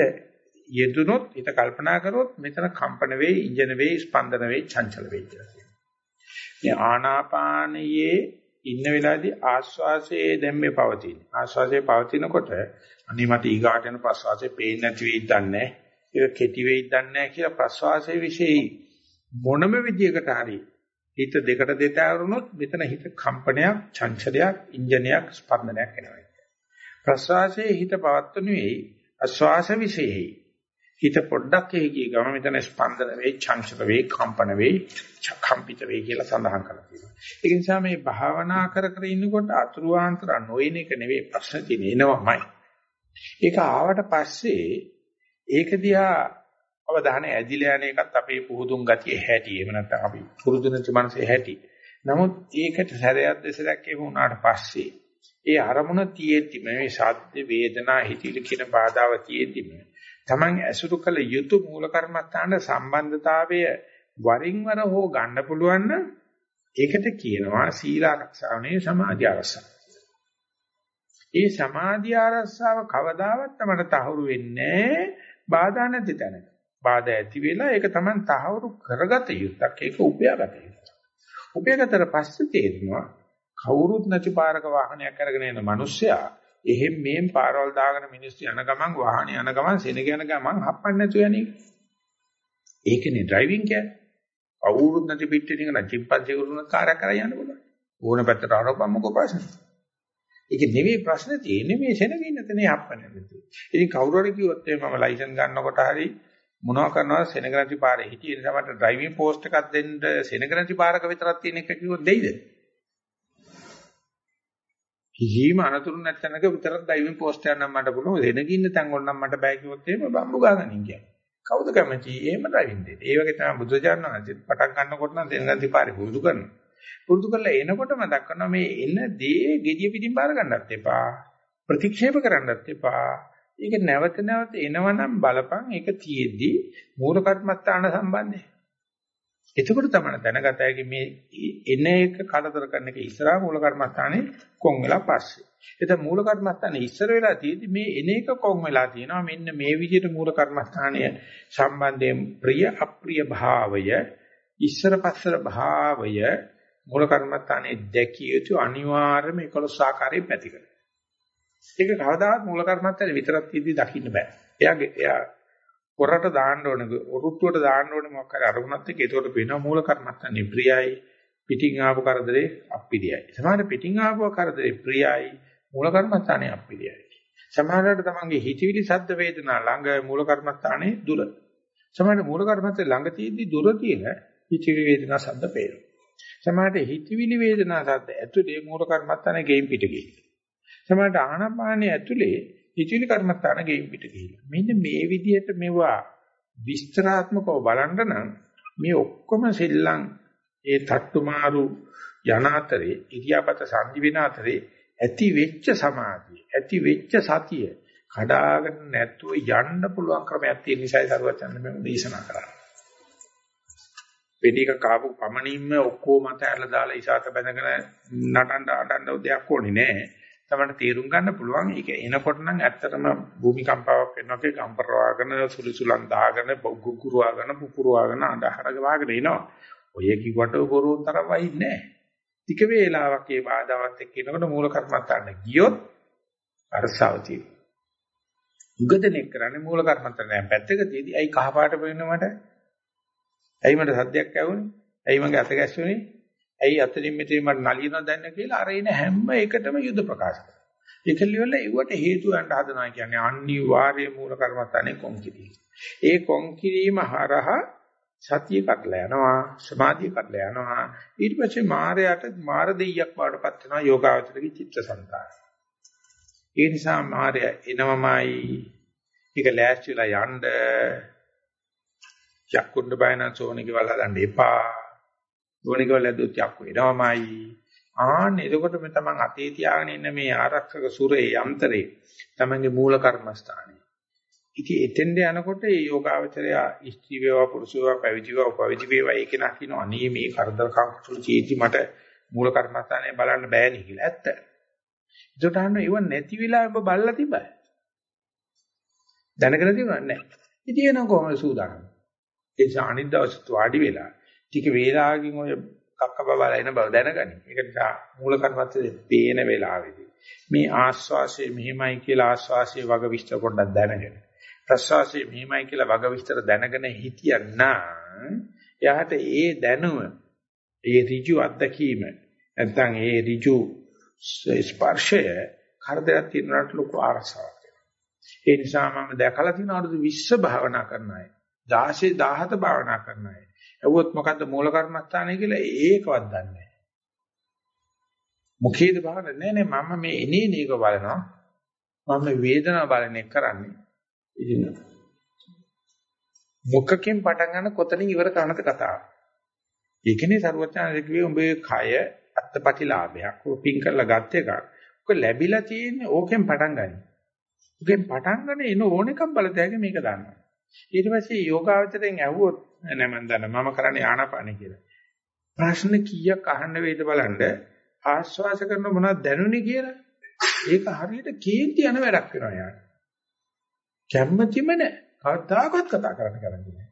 යෙදුනොත් හිත කල්පනා කරොත් මෙතන කම්පන වෙයි ඉන්ජන වෙයි ස්පන්දන වෙයි චංචල වෙයි කියලා කියනවා. මේ ආනාපානයේ ඉන්න වෙලාවේදී ආස්වාසයේ දැම්මේ පවතින. ආස්වාසයේ පවතිනකොට අනේ මට ඊගාට යන ප්‍රස්වාසයේ පේන්නේ නැති වෙයිද දන්නේ ඒක කෙටි වෙයිද දන්නේ කියලා ප්‍රස්වාසයේ વિશેයි මොනම විදියකට හරි හිත දෙකට දෙතාවරුනොත් මෙතන හිත කම්පනයක් චංචලයක් ඉන්ජනයක් ස්පන්දනයක් එනවා. ප්‍රස්වාසයේ හිත පවත්වනුවේ ආස්වාස વિશેයි හිත පොඩ්ඩක් එහි ගම මෙතන ස්පන්දන වේ චංචල වේ කම්පන වේ කම්පිත වේ කියලා සඳහන් කරලා තියෙනවා. ඒ නිසා මේ භාවනා කර කර ඉන්නකොට අතුරුාන්තර නොයන එක නෙවෙයි ප්‍රශ්න තියෙන්නේ එනවමයි. ඒක ආවට පස්සේ ඒක දිහා අවධානය ඇදිලා යන එකත් අපේ පුහුදුන් ගතිය හැටි. එහෙම නැත්නම් අපි පුරුදු නැති මනසේ හැටි. නමුත් ඒකට සැරයක් දෙසරක් එහෙම වුණාට පස්සේ ඒ අරමුණ තියෙද්දි මේ ශබ්ද වේදනා හිතිලි කියන බාධාව තියෙද්දි තමන් ඇසුරු කළ යුතු මූල කර්මස්ථාන සම්බන්ධතාවය වරින් වර හෝ ගන්න පුළුවන් නම් ඒකට කියනවා සීල ආරක්ෂාවනේ සමාධි ආරක්ෂාව. ඒ සමාධි ආරස්සාව කවදාවත් තමයි තහවුරු වෙන්නේ බාධා නැති තැනක. බාධා ඇති වෙලා ඒක තමයි තහවුරු කරගත යුත්තක්. ඒක උපයාගත යුත්තක්. උපයාගතට පස්සේ තේරෙනවා කවුරුත් නැති පාරක වාහනයක් අරගෙන යන මිනිස්සයා එහෙම මේන් පාරවල් දාගෙන මිනිස්සු යන ගමන් වාහනේ යන ගමන් සෙනග යන ගමන් හප්පන්න නැතු යන්නේ. ඒකනේ ඩ්‍රයිවිං කියන්නේ. කවුරුත් නැති පිටින් නිකන් චිම්පන්සි කරුණ කාර්යයක් කරලා යන්න පුළුවන්. ඕන පැත්තට අරපම්මකෝ ප්‍රශ්නේ. ඒක නෙවෙයි ප්‍රශ්නේ තියෙන්නේ මේ සෙනග ඉන්න තැනේ හප්පන්නේ. ඉතින් කවුරු හරි කිව්වොත් මම ලයිසන් ගන්නකොට හරි මොනවා කරනවා සෙනග නැති පාරේ හිටියේ නිසා මට ඩ්‍රයිවිං පෝස්ට් එකක් දෙන්න සෙනග නැති පාරක විතරක් තියෙන එක කිව්වොත් දෙයිද? කිසිම අනතුරු නැත්නම්ක විතරක් ඩ්‍රයිවිං පෝස්ට් එකක් නම් මට පුළුවන් සෙනග ඉන්න තැන් වල නම් මට බෑ කිව්වොත් එහෙම බම්බු ගාගනින් කියන්නේ. කවුද කැමති? එහෙම රවින් දෙන්න. ඒ වගේ තමයි බුදුජානක වහන්සේ පටන් ගන්නකොට නම් දෙන්නන්ති පාරේ පුරුදු කරනවා. පුරුදු කරලා එනකොට මතක් කරනවා මේ එන දේ gediya පිටින් බාර ගන්නත් එපා. ප්‍රතික්ෂේප කරන්නත් එපා. ඒක නැවත නැවත එනවනම් බලපන් ඒක තියෙද්දි මූල කර්මස්ථාන සම්බන්ධයි. එතකොට තමයි දැනගත හැකි මේ එන එක කලතර කරන එක ඉස්සරහා මූල කර්මස්ථානේ කොන් වෙලා පස්සේ. එතන මූල කර්මස්ථානේ ඉස්සර වෙලා තියෙදි මේ එන එක කොන් වෙලා තියෙනවා. මෙන්න මේ විදිහට මූල කර්මස්ථානය සම්බන්ධයෙන් ප්‍රිය අප්‍රිය භාවය ඉස්සර පස්සර භාවය මූල කර්මස්ථානේ දැකිය යුතු අනිවාර්යම 11 ආකාරයෙන් පැතිකරන. ඒක කවදාවත් මූල කර්මස්ථානේ විතරක් තියෙදි දකින්න බෑ. එයාගේ එයා පොරට දාන්න ඕනේ ඔරුට්ටුවට දාන්න ඕනේ මොකක් හරි අරමුණත් එක්ක. ඒකට වෙනවා මූල කර්මත්තන්නේ ප්‍රියයි පිටින් ආපු කරදරේ අප්පිරියයි. සමහර පිටින් ආපු කරදරේ ප්‍රියයි මූල කර්මස්ථානේ අප්පිරියයි. සමහරවිට තමන්ගේ හිතවිලි සද්ද වේදනා ළඟ මූල කර්මස්ථානේ දුර. සමහරවිට මූල කර්මස්ථානේ ළඟ තියෙද්දි දුර තියෙන හිතවිලි වේදනා සද්ද පේනවා. සමහරවිට හිතවිලි වේදනා සද්ද ඇතුලේ මූල කර්මස්ථානේ ගෙයින් පිට ගිහින්. සමහරවිට ආනපානේ ඇතුලේ හිතවිලි කර්මස්ථාන ගෙයින් පිට ගිහිල්ලා. මෙන්න මේ විදිහට මේවා විස්තරාත්මකව බලන්න නම් මේ ඔක්කොම සෙල්ලම් ඒ තට්ටුමාරු යන අතරේ ඉරියාපත සංදි වෙන අතරේ ඇති වෙච්ච සමාධිය ඇති වෙච්ච සතිය කඩාගෙන නැතුව යන්න පුළුවන් ක්‍රමයක් තියෙන නිසායි සරුවචන් මේ දේශනා කරන්නේ. වෙඩි එක කාපු පමණින්ම ඔක්කොම මත ඇරලා දාලා ඉසాత බැඳගෙන නටන්න අඬන්න දෙයක් ඕනේ නැහැ. තමයි තේරුම් ගන්න පුළුවන්. ඒක එනකොට නම් ඇත්තටම භූමි කම්පාවක් වෙනවා කිය කම්පරවාගෙන සුලිසුලන් දාගෙන ගුගුරුවාගෙන පුපුරවාගෙන අඳහරක වාගෙන එනවා. ඔය කිව්වට බොරුන් තරම් වයින්නේ නැහැ. ටික වේලාවක් ඒ බාධාවත් එක්ක එනකොට මූල කර්මත්තාන්න ගියොත් අරසාව තියෙනවා. උගදෙනෙක් කරන්නේ මූල කර්මත්තාන්න නෑ පැත්තක තියදී අයි කහපාට වෙන්නේ මට? ඇයි මට සද්දයක් ඇහුනේ? ඇයි මගේ අත ගැස්සුනේ? ඇයි අතරින් මෙතනින් මට නලියනවා දැන්න කියලා අර එන හැම එකටම යුද ප්‍රකාශ කරනවා. ඒකලිවල ඒවට හේතු ගන්න හදනවා කියන්නේ අනිවාර්ය මූල කර්මස්ථානේ කොන්කිරීම. ඒ කොන්කිරීම හරහා සතිය කඩලා යනවා, සමාධිය කඩලා යනවා. ඊට පස්සේ මායයට මාර දෙයියක් වඩපත් වෙනවා යෝගාවචරගේ චිත්තසංතාන. ඒ නිසා මායය එනවමයි ඒක ලෑස්තිලා යන්න යක්කුණ්ඩ බයනන් සෝනික වල හදන්න එපා. ගෝණිකවල ඇද්දොත් යක්කු එනවමයි. ආන්න එතකොට මේ තමන් අතේ තියාගෙන ඉන්න මේ ආරක්ෂක සුරේ යන්ත්‍රේ තමන්ගේ මූල කර්මස්ථානේ. ඉතින් එතෙන්ද යනකොට මේ යෝගාවචරය ඉස්ත්‍රි වේවා පුරුෂ වේවා පැවිදි වේවා උපවිදි වේවා ඒක නා කියන අනේ මේ කරදර කංකුළු චේති මට මූල කර්මස්ථානේ බලන්න බෑනේ කියලා ඇත්ත. ඒකට අහන්න ඉව නැති වෙලා ඔබ බල්ලා තිබ්බයි. දැනගෙන තිබුණා නැහැ. ඉතින් එන කොහොමද සූදානම්? ඒ නිසා අනිත් දවසට වාඩි වෙලා ටික වේලාවකින් ඔය කක්ක බබලා එන බව දැනගනි. ඒක නිසා මූල කර්මත්තේ පේන වෙලාවේදී මේ ආස්වාසිය මෙහිමයි කියලා ආස්වාසිය වග විස්තර පොඩ්ඩක් දැනගෙන ප්‍රස්වාසිය මෙහිමයි කියලා වග විස්තර දැනගෙන හිටියනම් එයාට ඒ දැනුම ඒ ඍජු අත්දැකීම නැත්නම් ඒ ඍජු ස්පර්ශය කරදරයක් තියනට ලොකු ආරසාවක් ඒ නිසා මම දැකලා තියෙන අවුරුදු 20 භාවනා කරන අය 16 17 භාවනා කරන අය ඇහුවොත් මොකද්ද මූල කර්මස්ථානය කියලා ඒකවත් දන්නේ නැහැ. මුඛේද බලන්නේ නැහැ නේ මම මේ එනේ නේක බලනවා. මම වේදනාව බලන එක කරන්නේ. ඉතින් මුඛකින් පටන් ගන්න කොතනින් ඉවර කරනද කතාව. ඒකනේ සරුවචානද කිව්වේ උඹේ කය අත්පටිලාභයක්. ඔය පින් කරලා ගත් එකක්. ඔක ලැබිලා තියෙන්නේ ඕකෙන් පටන් ගන්න. ඕකෙන් පටන් ගන්න එන ඕනෙකම් බලතැගේ මේක දන්නවා. ඊට පස්සේ යෝගාවචරයෙන් ඇහුවොත් නෑ මම දන්නා මම කරන්නේ ආනාපානෙ කියලා. ප්‍රශ්න කීයක් අහන්න වේද බලන්න ආශ්වාස කරන මොනවද දැනුනේ කියලා. ඒක හරියට කේන්ති යන වැඩක් වෙනවා යාර. කැම්මැතිම නෑ. කවදාකවත් කතා කරන්න කරන්නේ නෑ.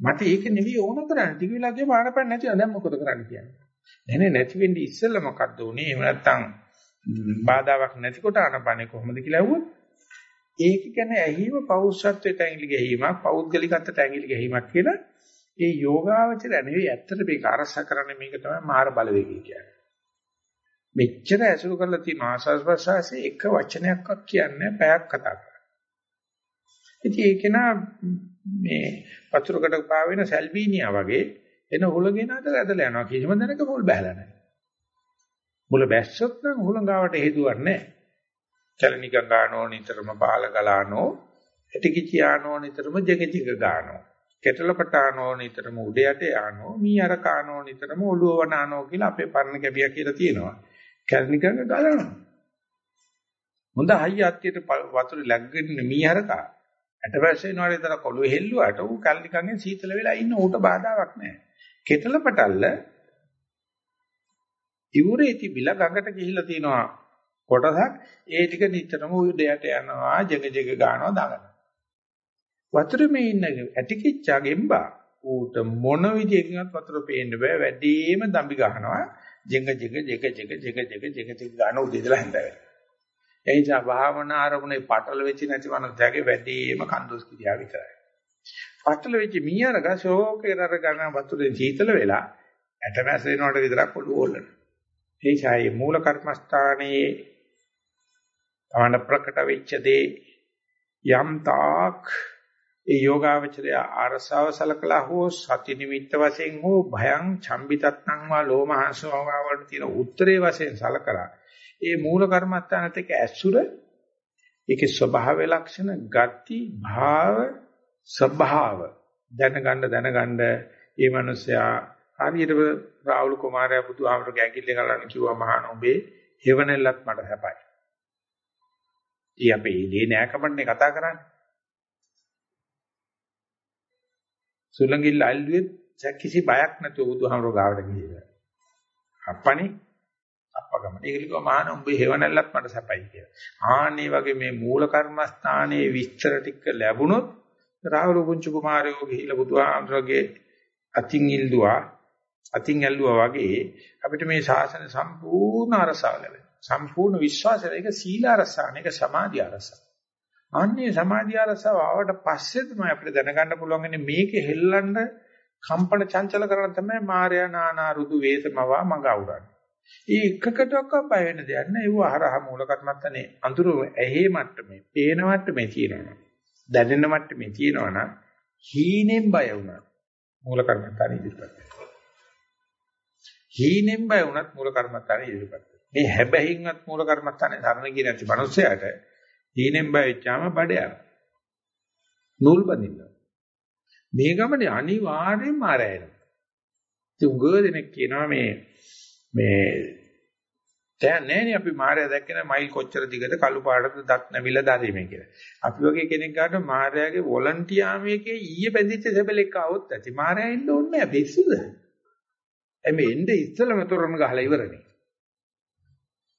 මට ඒක නෙවෙයි ඕන කරන්නේ. ටික වෙලා ගියම ආනපන නැතිව දැන් මොකද කරන්න කියන්නේ. නෑ නෑ නැති වෙන්නේ ඉස්සෙල්ලා මොකද්ද උනේ? එහෙම නැත්තම් බාධාවක් නැතිකොට ආනපනේ කොහොමද කියලා ඇහුවොත් ඒක කියන්නේ ඇහිම පෞරුෂත්වයට ඇඟිලි ගැහිමක් පෞද්ගලිකත්වයට ඇඟිලි ගැහිමක් කියලා ඒ යෝගාවචර නෙවෙයි ඇත්තට මේක අරස කරන්නේ මේක තමයි මාර බලවේගය කියන්නේ. මෙච්චර ඇසුරු කරලා තියෙන ආස්වාස් ප්‍රසවාසයේ එක වචනයක්වත් කියන්නේ පැයක් කතා කරා. ඉතින් ඒක නා මේ වතුරකට පාවෙන සල්බීනියා වගේ එන හුලගෙන අතර ඇදලා යනවා කිසිම දැනක මුල් බහැලා නැහැ. මුල බැස්සොත් නම් හුලඟාවට හේතුවක් නැහැ. චලනිකංගානෝ නිතරම පාල ගලානෝ එටිකිචියානෝ නිතරම ජගජග ගානෝ. කෙටලපටානෝ නිතරම උඩ යට යానෝ. මී අර කානෝ නිතරම ඔළුව වනානෝ කියලා අපේ පරණ කැබියා කියලා තියෙනවා. කැරණිකංග ගලනවා. හොඳ හයිය අත්‍යයට වතුර läග්ගෙන මී අරකා. ඇටවැස්ස වෙනවාට විතර කොළුව හෙල්ලුවාට ඌ කැරණිකංගෙන් සීතල වෙලා ඉන්න ඌට බාධාවක් නැහැ. කෙටලපටල්ල ඉවුරේ තිබිලා ගඟට ගිහිල්ලා තිනවා කොටසක් ඒ ටික නිතරම උඩයට යනවා ජග ජග ගන්නවා දාගන්න. වතුරේ මේ ඉන්න ඇටිකිච්චා ගෙම්බා ඌට මොන විදියකින්වත් වතුර පේන්න බෑ වැඩිම දම්බි ගහනවා ජෙඟ ජෙඟ ජෙග ජෙග ජෙග ජෙග ජෙග ජෙග ගන්න උදේදලා හැඳගෙන. ඒ නිසා භාවනා ආරමුණේ පටල වෙච්ච නැති මනසගේ වැඩිම කන්දොස් කිරියා විතරයි. පටල වෙච්ච මීයරග ශෝකේ රර ගන්න වතුරේ සීතල වෙලා ඇටමැස් වෙනවට විතරක් ඔළුව ඕලන. ඒ නිසා මේ මූල කර්මස්ථානයේ තමන්න ප්‍රකට වෙච්ච දේ යම් තාක් ඒ යෝගාවචරය ආරසාව සලකලා හෝ සති නිමිත්ත වශයෙන් හෝ භයං චම්බිතත්නම් වා ලෝමහසෝවා වලට තියෙන උත්තරේ වශයෙන් සලකලා ඒ මූල කර්මස්ථානත් එක්ක ඇසුර ඒකේ ස්වභාව ලක්ෂණ ගති භාව ස්වභාව දැනගන්න දැනගන්න මේ මිනිසයා හරියට රාහුල කුමාරයා බුදුහාමරගේ ඇඟිල්ල ගලන්න කිව්වා මහාන ඔබේ හේවණල්ලත් මට හැපයි. ඊ අපේ ඉලේ නෑකමන්නේ කතා කරන්නේ. සුලංගිල්ල අල්ලුවේ කිසි බයක් නැතුව බුදුහාමර ගාවට ගිහිල්ලා. අප්පනි අප්පගම. ඒක ලිකව මහාන උඹේ හේවණල්ලත් මට සැපයි කියලා. ආන්නේ වගේ මේ මූල කර්මස්ථානයේ විස්තර ටික ලැබුණොත් රාහුල පුංචි කුමාරයෝ ගිහිල්ලා බුදුහාමරගේ අතින් ඉල්දුවා අතින් ඇල්ලුවා වගේ අපිට මේ ශාසන සම්පූර්ණ අරසාව ලැබෙනවා. සම්පූර්ණ විශ්වාසය ඒක සීල අරසාන ඒක සමාධි අරසාව. අන්නේ සමාධි අරසාව ආවට පස්සේ තමයි අපිට දැනගන්න පුළුවන් මේකේ හෙල්ලන්න කම්පන චංචල කරන තමයි මායя නානා රුදු වේසමවා මඟ අවුරන්නේ. ඒ එකකටවත් බය වෙන්න දෙයක් නෑ. ඒව හරහා මූල කර්මත්තනේ අඳුර ඇහි මට්ටමේ, පේන මට්ටමේ තියෙනවා. දැනෙන මට්ටමේ තියෙනවා නම් හීනෙන් බය වුණා. මූල කර්මත්තනේ ඉදිරියට. හීනෙන් බය වුණත් මූල කර්මත්තනේ ඉදිරියට. මේ හැබැහින්වත් මූල කර්මත්තනේ ධර්ම කියන ඇති මිනිස්සයාට හීනෙන් බය වෙච්චාම බඩය නූල් බඳින්න. මේ ගමනේ අනිවාර්යෙන්ම ආරයනවා. තුංග දෙනෙක් කියනවා මේ මේ දැන් නෑනේ අපි මාර්යා දැක්කම මයිල් කොච්චර දිගද කළු පාටද දත් නැමිලා දරීමේ කියලා. අපි වගේ කෙනෙක් ගාට මාර්යාගේ වොලන්ටියාමේකේ ඊයේ බැඳිච්ච සබලෙක් ආවොත් ඇති. මාර්යා එන්න ඕනේ නෑ පිස්සුද? එමෙ එන්නේ ඉස්සලම තොරණ ගහලා ඉවරනේ.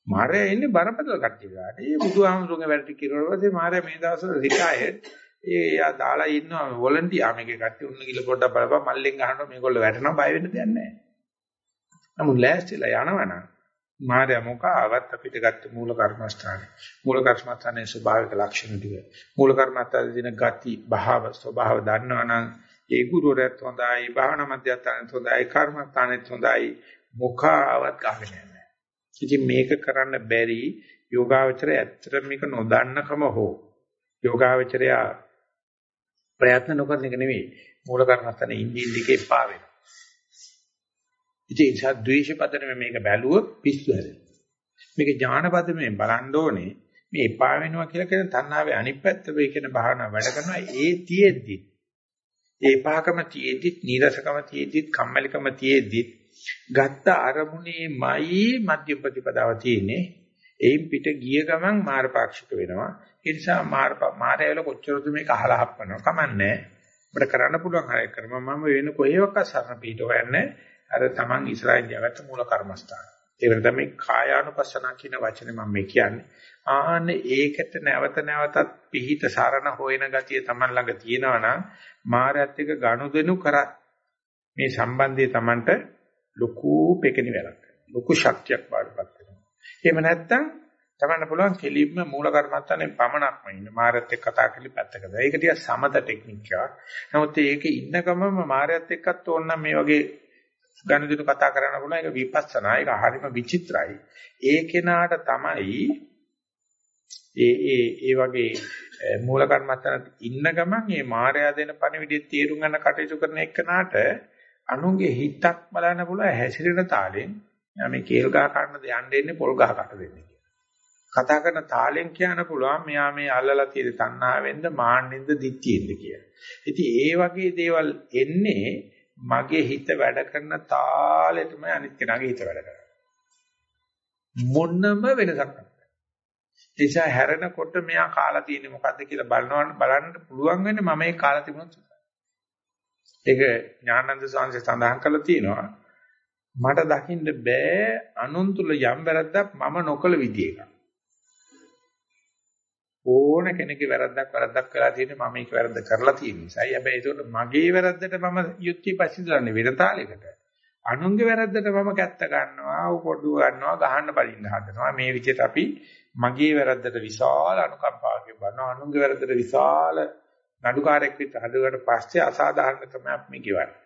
මාරයා ඉන්නේ බරපතල කට්ටිය ගාට. ඒ බුදුහාමුදුරගේ වැඩ ටික කිරුවා පස්සේ මාරයා මේ දවස්වල රිටයර්ඩ්. ඒ එයා දාලා ඉන්නවා වොලන්ටියා මේකේ කට්ටිය උන්න ගිල පොඩ්ඩක් බලපන් මල්ලෙන් ගහනවා මේගොල්ලෝ වැටෙනවා බය වෙන්න දෙයක් නැහැ. නමුත් ලෑස්තිලා යනවනම් මාරයා මොකාවත් අපිට ගත්ත මූල කර්මස්ථානේ. මූල කර්මස්ථානේ ස්වභාවික ලක්ෂණ ටික. මූල කර්මස්ථානේ දින ගති, භාව, ස්වභාව දන්නවනම් ඒ ගුරුවරයාත් හොඳයි, භාවනා මධ්‍යස්ථානෙත් හොඳයි, කර්මස්ථානෙත් හොඳයි. මොකාවත් ගහගෙන ඉතින් මේක කරන්න බැරි යෝගාවචරය ඇත්තට මේක නොදන්නකම හෝ යෝගාවචරය ප්‍රයත්න නොකරන එක නෙවෙයි මූල කර්මස්ථානේ ඉන්දින් දිගේ පා වෙනවා. ඉතින් ඒ නිසා ද්වේෂ පදනම මේක බැලුවොත් පිස්සු හැදෙනවා. මේක ඥාන පදමෙන් බලන්න ඕනේ මේ එපා වෙනවා කියලා කියන තණ්හාවේ අනිත් පැත්ත වේ කියන භාවනාව වැඩ කරනවා ඒ තියෙද්දි ඒ එපාකම තියෙද්දි නීරසකම තියෙද්දි කම්මැලිකම තියෙද්දි ගත්ත අරමුණේමයි මධ්‍ය ප්‍රතිපදාව තියෙන්නේ. එයින් පිට ගිය ගමන් මාරපාක්ෂික වෙනවා. ඒ නිසා මාර මාරයල කොච්චරද මේක අහලා හප්පනවා. කමන්නේ. අපිට කරන්න පුළුවන් හරය කරම මම වෙන කොහේවත් සරණ පිට හොයන්නේ. අර Taman ඉස්සරහින් යගත්ත මූල කර්මස්ථාන. ඒ වෙන තමයි කායානුපස්සනා කියන වචනේ මම මේ කියන්නේ. ආන්නේ ඒකට නැවත නැවතත් පිහිට සරණ හොයන ගතිය Taman ළඟ තියෙනවා නම් මායත් එක්ක ගනුදෙනු කරත් මේ සම්බන්ධය Tamanට ලොකු පෙකෙනි වැඩක්. ලොකු ශක්තියක් බාටපත් වෙනවා. එහෙම නැත්නම් තමන්න පුළුවන් කෙලින්ම මූල කර්මත්තානේ පමණක්ම ඉන්න. මාරත් එක්ක කතා කරලි පැත්තකද. ඒක ටික සමත ටෙක්නික් එකක්. නමුත් ඒකේ ඉන්න ගමම මාරත් එක්කත් ඕන නම් මේ වගේ ගණිතය කතා කරන්න පුළුවන්. ඒක විපස්සනා. ඒක හරිම විචිත්‍රයි. ඒ කෙනාට තමයි ඒ ඒ ඒ වගේ මූල කර්මත්තන ඉන්න ගමන් මේ මායя දෙන පණිවිඩය තේරුම් ගන්න කටයුතු කරන එකනට අනුන්ගේ හිතක් බලන්න පුළුවන් හැසිරෙන තාලෙන් යා මේ කේල් ගහ කන්නද යන්න එන්නේ පොල් ගහ කට දෙන්නේ කියලා. කතා කරන තාලෙන් කියන්න පුළුවන් මෙයා මේ අල්ලලා තියෙන තණ්හාවෙන්ද මාන්නෙන්ද දිත්‍යෙන්ද කියලා. ඉතින් ඒ වගේ දේවල් එන්නේ මගේ හිත වැඩ කරන තාලෙටම අනිත් කෙනාගේ හිත වැඩ කරනවා. මොනම වෙනසක් නැහැ. නිසා හැරෙනකොට මෙයා කාලා තියෙන්නේ මොකද්ද කියලා බලනවන්න බලන්න පුළුවන් වෙන්නේ මම ඒ කාලා තිබුණොත් ඒක ඥානන්ද සාංශය සඳහන් කරලා තියෙනවා. මට දකින්න බෑ අනුන් තුල යම් වැරද්දක් මම නොකළ විදිහ එකක්. ඕන කෙනෙක්ගේ වැරද්දක් වැරද්දක් කරලා තියෙන්නේ මම ඒක වැරද්ද කරලා තියෙන නිසායි. හැබැයි ඒකට මගේ වැරද්දට මම යුක්ති පස්සිදලන්නේ වෙන තාලයකට. අනුන්ගේ වැරද්දට මම කැත්ත ගන්නවා, උපොඩු ගන්නවා, ගහන්න බලින්න හදනවා. මේ විදිහට අපි මගේ වැරද්දට විශාල අනුකම්පාවකින් බලනවා. අනුන්ගේ වැරද්දට විශාල නඩුකාරයෙක් විතර හදුවට පස්සේ අසාධාරණ තමයි අපි කියවන්නේ.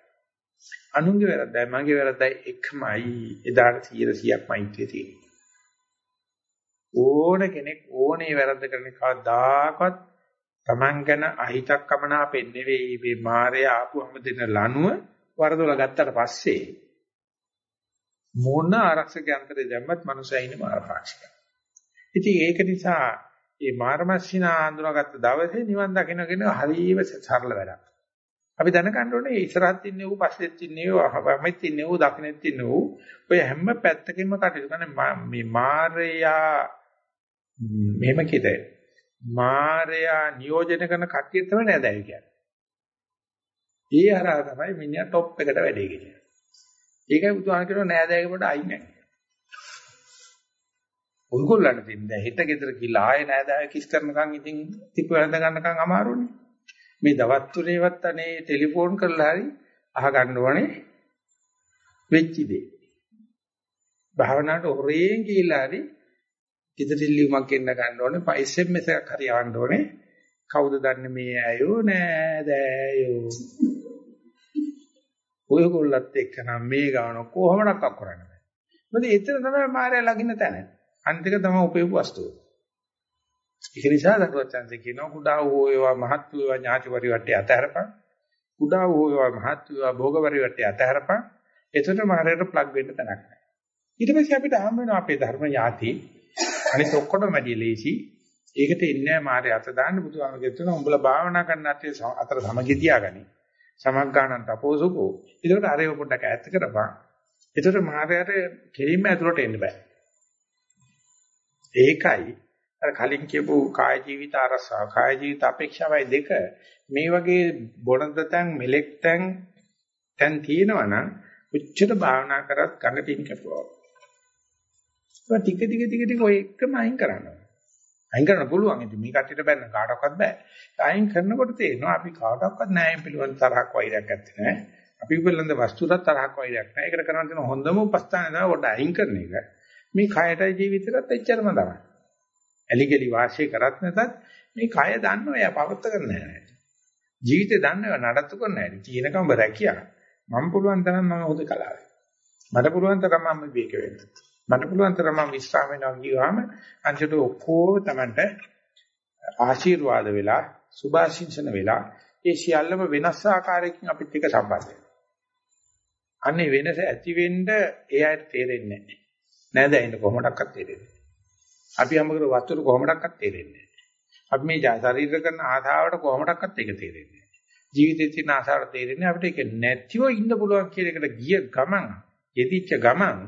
අනුන්ගේ වැරද්දයි මගේ වැරද්දයි එකමයි එදාට 100 100ක් මෛත්‍රිය තියෙන්නේ. ඕන කෙනෙක් ඕනේ වැරද්ද කරන කවදාකවත් Taman ගැන අහිතක් කමනාපෙන් නෙවෙයි මේ මායя ආපුවම දෙන ලනුව වරදොල ගත්තට පස්සේ මොන ආරක්ෂක යන්ත්‍රය දැම්මත් මනුස්සයා ඉන්නේ මාරපාක්ෂික. ඉතින් ඒක නිසා මේ මාරමස්සිනා හඳුනාගත්ත දවසේ නිවන් දකින්නගෙන හරියම සරල වැඩක්. අපි දැනගන්න ඕනේ ඉස්සරහත් ඉන්නේ ඌ පස්සෙත් ඉන්නේ ඌ වමෙත් ඉන්නේ ඌ දකුණෙත් ඉන්නේ ඌ ඔය හැම පැත්තකින්ම කටයුතු කරන මේ මාරයා මෙහෙම කිද මාරයා නියෝජනය කරන කට්ටිය තමයි නෑදෑයෝ කියන්නේ. ඒ හරහා තමයි මිනිහා টොප් එකට වැඩේ කියන්නේ. ඒකයි බුදුහාම කියනවා නෑදෑයෝ කොට අයින් නැහැ. උන්ගොල්ලන්ට තින්නේ හිත ගෙදර ගිහලා ආයේ නෑදෑයෝ කිස් කරනකන් ඉතින් තිප්ප වැඳ ගන්නකන් අමාරුනේ. මේ දවස් තුනේවත් අනේ ටෙලිෆෝන් කරලා හරි අහගන්න ඕනේ වෙච්ච දේ. භාවනාවට හොරෙන් ගිහිල්ලා හරි ඉදිරිල්ලිමක් එන්න ගන්න ඕනේ SMS එකක් හරි යවන්න ඕනේ කවුද දන්නේ මේ ඇයෝ නෑදෑයෝ ඔයගොල්ලත් එක්ක නම් මේ ගාන කොහොමඩක් අක්කරන්න බෑ මොකද එතන තමයි මායя ලගින්න තැන අන්තික තමයි උපයපු වස්තුව ඒක නිසා දරුවචන්සේ කියනවා කුඩා වූ ඒවා මහත් වූ ඒවා ඥාති පරිවර්තය අතහැරපන් කුඩා වූ ඒවා මහත් වූ ඒවා භෝග පරිවර්තය අතහැරපන් එතන මායයට ප්ලග් වෙන්න තැනක් නැහැ ඊට පස්සේ අපිට හම් වෙනවා අපේ ධර්ම ඥාති අනිත් ඔක්කොටම වැඩි ලේසි. ඒකට ඉන්නේ මාරේ අත දාන්න බුදුහාමගේ තුන උඹලා භාවනා කරන්න අතර සමගි තියාගනි. සමග්ගානන් තපෝසුකෝ. ඒකට අරේව පොඩ්ඩක් ඈත් කරපන්. ඒතර මාරයට කෙලින්ම ඇතුළට එන්න බෑ. ඒකයි අර කලින් කියපු කාය ජීවිත අරසාව කාය ජීවිත අපේක්ෂාවයි දෙක මේ වගේ බොණදතන් මෙලෙක්තන් තැන් තියෙනවනම් උච්චත භාවනා කරත් කන පින් කපුවා. ඒක ටික ටික ටික ටික ඔය එකම අයින් කරන්න. අයින් කරන්න පුළුවන්. ඉතින් මේ කට්ටියට බැන්න කාටවත් බෑ. අයින් කරනකොට තේරෙනවා අපි කාටවත් න්යාയം පිළිවෙල තරහක් වෛරයක් නැත්තේ නෑ. අපි පිළිබඳ වස්තුවට තරහක් වෛරයක් නෑ. ඒකට කරන්න තියෙන හොඳම උපස්ථානය තමයි පොඩ්ඩ අයින් කරන එක. මේ කයටයි ජීවිතයටත් එච්චරම තමයි. ඇලිගලි වාසිය කරත් නැතත් මේ කය දන්නව එයා පවත්ත කරන්නේ නැහැ. ජීවිතේ දන්නව නඩත්තු කරන්නේ නැහැ. චීනකම රැකියා. මම පුළුවන් තරම් මම හොද කලාවේ. මට පුළුවන් තරම් මම විවේක වෙන්න. මට පුළුවන් තරම් මම විස්රාම වෙනවා කියවම අන්තිමට ඔක්කොම Tamanට ආශිර්වාද වෙලා සුභාශිංසන වෙලා ඒ සියල්ලම වෙනස් ආකාරයකින් අපිත් එක්ක සම්බන්ධ වෙනවා. අන්නේ වෙනස ඇති වෙන්න එයාට තේරෙන්නේ නැහැ. නේද? එන්න කොහොමඩක්වත් තේරෙන්නේ නැහැ. අපි අම්මකර වස්තුර කොහොමඩක්වත් තේරෙන්නේ නැහැ. අපි මේ ශරීර කරන ආධාවට කොහොමඩක්වත් ඒක තේරෙන්නේ නැහැ. ජීවිතේ තියෙන ආසාවට තේරෙන්නේ අපිට ඒක නැතිව ඉන්න පුළුවන් කියන එකට ගිය ගමන්, යෙදිච්ච ගමන්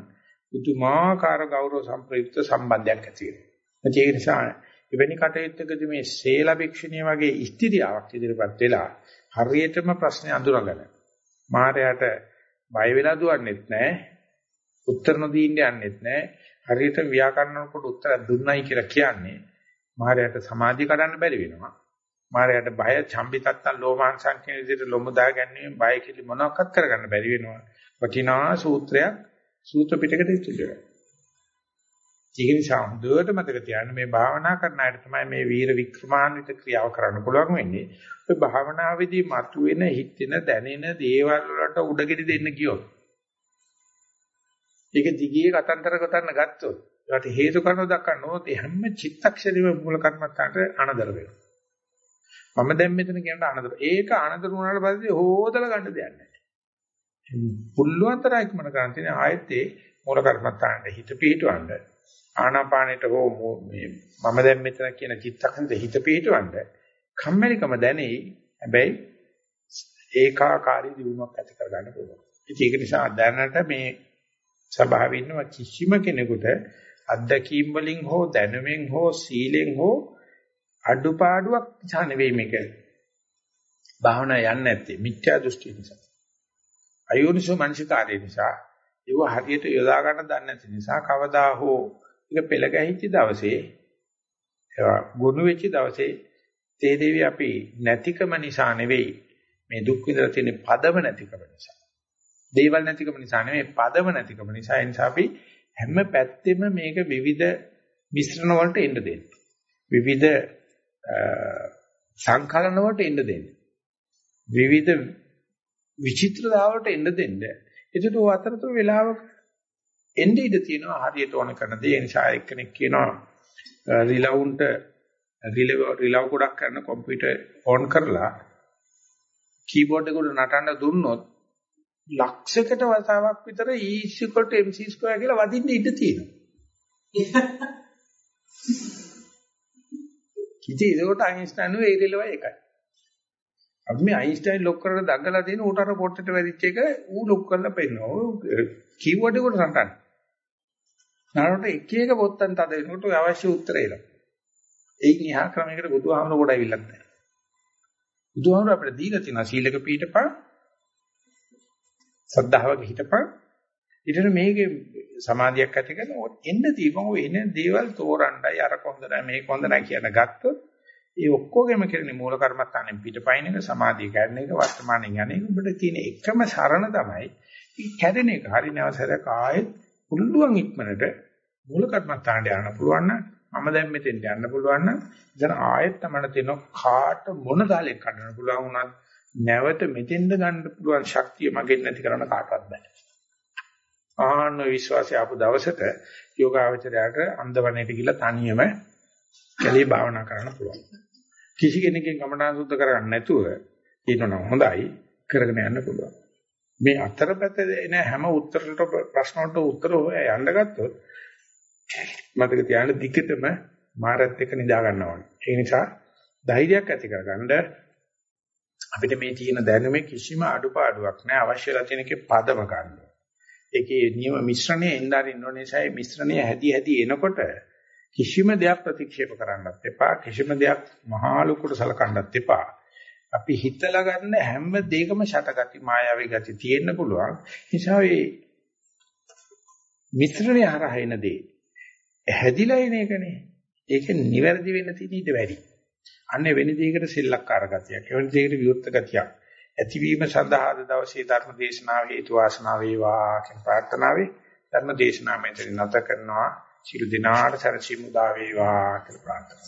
පුදුමාකාර ගෞරව සම්ප්‍රයුක්ත සම්බන්ධයක් ඇති වෙනවා. ඒ නිසා එවැනි කටයුත්තකදී මේ සේලා භික්ෂුණිය වගේ ස්ථිතියක් ඉදිරියපත් වෙලා හරියටම ප්‍රශ්නේ අඳුරගෙන මායයට බය වෙලා දුවන්නෙත් නැහැ. උත්තර නොදීන්න යන්නෙත් නැහැ. හරියට ව්‍යාකරණ කොට උත්තර දුන්නයි කියලා කියන්නේ මායයට සමාධිය කඩන්න බැරි වෙනවා. මායයට බය චම්බිතත්තන් ලෝමාංශං කියන විදිහට ලොමු දාගන්නේ බය කිලි මොනවාක්වත් කරගන්න බැරි වෙනවා. වටිනා සූත්‍රයක් සූත්‍ර පිටකට ඉතුරු වෙනවා. ඒක නිසා හොඳට මතක තියාගන්න මේ භාවනා කරන අයට තමයි මේ වීර වික්‍රමාන්විත ක්‍රියාව කරන්න පුළුවන් වෙන්නේ. ඔය භාවනාවේදී මතුවෙන හිතෙන දැනෙන දේවල් වලට උඩගෙඩි දෙන්න කියොත්. ඒක දිගේ කතන්තර ගොතන්න ගත්තොත් ඒකට හේතු කාරණා දක්වනොත් හැම චිත්තක්ෂණෙම මූල කර්මත්තාට අනදර වෙනවා. මම දැන් මෙතන කියන අනදර. ඒක අනදර වුණාට පස්සේ හොදලා ගන්න දෙයක් නැහැ. පුළුවන් තරම් ඉක්මන ගන්න තියෙන ආයෙත් මූල කර්මත්තාන්ට හිත පිහිටවන්න ආනාපානෙට හෝ මේ මම දැන් මෙතන කියන චිත්තකන්ද හිත පිටවන්න කම්මැලිකම දැනේ හැබැයි ඒකාකාරී දියුණුවක් ඇති කරගන්න පුළුවන්. ඉතින් ඒක නිසා දැනට මේ සභාවේ ඉන්නව කිසිම කෙනෙකුට අත්දැකීම් වලින් හෝ දැනුමෙන් හෝ සීලෙන් හෝ අඩුපාඩුවක් නිසා නෙවෙයි මේක. භාවනා යන්නේ නැත්තේ මිත්‍යා දෘෂ්ටි නිසා. අයෝනිසෝ මනසිකාරය නිසා ඒව හරියට යොදා ගන්න දන්නේ නැති නිසා කවදා හෝ ඒක පෙළ ගැහිච්ච දවසේ ඒවා ගොනු වෙච්ච දවසේ තේ දේවි අපි නැතිකම නිසා නෙවෙයි මේ දුක් විඳලා තියෙන පදම නැතිකම නිසා. දේවල් නැතිකම නිසා නෙවෙයි පදම නැතිකම නිසා ඒ නිසා අපි හැම පැත්තෙම මේක විවිධ මිශ්‍රණ වලට එන්න දෙන්න. විවිධ සංකලන වලට එන්න දෙන්න. විවිධ විචිත්‍රතාවලට එන්න දෙන්න. ඒකට ඔය අතරතුර වෙලාවක එන්නේ ඉඳ තියෙනවා හරියට ඕන කරන දේ. ඒ නිසා එක්කෙනෙක් කියනවා රිලවුන්ට රිලව් රිලව් ගොඩක් කරන කම්පියුටර් ඔන් කරලා කීබෝඩ් එකට නටන්න දුන්නොත් ලක්ෂයකට වතාවක් විතර E mc2 කියලා වදින්න ඉඩ තියෙනවා. කිසි ඒකට අයින්ස්ටයින් නේ ඒරිලව එකයි. අපි මේ අයින්ස්ටයින් ලොක් කරලා දඟලා තියෙන ඌට අර පොට්ටට වැදිච්ච එක ඌ ලොක් කරලා පෙන්නනවා. කීබෝඩ් එකට නටන්න. නරකට එක එක පොත්තෙන් තද වෙනකොට අවශ්‍ය උත්තර එනවා. ඒකින් එහා ක්‍රමයකට බුදුහාමර අවිල්ලක් නැහැ. බුදුහාමර අපිට දීලා තියෙන සීලක පීඨපන් සද්ධාවක හිටපන්. ඊට මේකේ සමාධියක් ඇති කරන එන්න දීපන්. ඔය එන දේවල් තෝරන්නයි අර කොන්දරයි මේ කොන්දරයි කියන ගත්තොත් ඒ ඔක්කොගෙම කරන්නේ මූල කර්මත්තානෙන් පිටපයින් එක සමාධිය ගන්න එක වර්තමානෙන් යන එක. ඔබට තියෙන එකම සරණ තමයි මේ කැඩෙන එක. හරි නැවසරක් ආයෙත් පුළුවන් ඉක්මනට මූල කර්මත්තානට යන්න පුළුවන් නම් මම දැන් මෙතෙන් යන්න පුළුවන් නම් ඉතින් ආයෙත් තමයි තියෙන කාට මොන දාලෙක් කඩන්න පුළුවන් වුණත් නැවත මෙතෙන්ද ගන්න පුළුවන් ශක්තිය මගෙන් නැති කරන්න කාටවත් බෑ. ආන්න විශ්වාසය ආපු දවසට යෝගාවචරයට අන්දවණේට ගිහිල්ලා තනියම කැලේ භාවනා කරන්න පුළුවන්. කිසි කෙනෙක්ගෙන් ගමනාන් සුද්ධ කරගන්න නැතුව ඉන්නනම් හොඳයි කරගෙන යන්න පුළුවන්. මේ අතරපැත එන හැම උත්තරකට ප්‍රශ්න වලට උත්තර හොය යන්න ගත්තොත් මතක තියාගන්න දිගටම මාරත් එක්ක නිදා ගන්නවා. ඒ නිසා ධෛර්යයක් ඇති කරගන්න අපිට මේ තියෙන දැනුමේ කිසිම අඩුපාඩුවක් නැහැ අවශ්‍යලා තියෙන එකේ පදම ගන්න. ඒකේ නියම මිශ්‍රණය එන්නාරින්න ඕන නිසා මේ මිශ්‍රණය හැදි හැදි එනකොට කිසිම දෙයක් ප්‍රතික්ෂේප කරන්නත් එපා කිසිම දෙයක් මහා ලොකුට සලකන්නත් එපා. අපි හිතලා ගන්න හැම දෙයකම ෂටගති මායාවී ගති තියෙන්න පුළුවන්. නිසා මේ මිශ්‍රණය හරහා එන දේ හැදිලා එන එකනේ. ඒක නිවැරදි වෙන්න තියෙන ඊට වැඩි. අන්නේ වෙන දෙයකට සෙල්ලක්කාර ගතියක්. එවැනි දෙයකට විවෘත ගතියක්. ඇතිවීම සඳහා අද දවසේ ධර්ම දේශනාව හේතු වාසනා වේවා කියන ප්‍රාර්ථනාවේ ධර්ම දේශනාව මෙතන නැත කරනවා. සියලු දිනාට සරසි මුදා වේවා කියලා ප්‍රාර්ථනා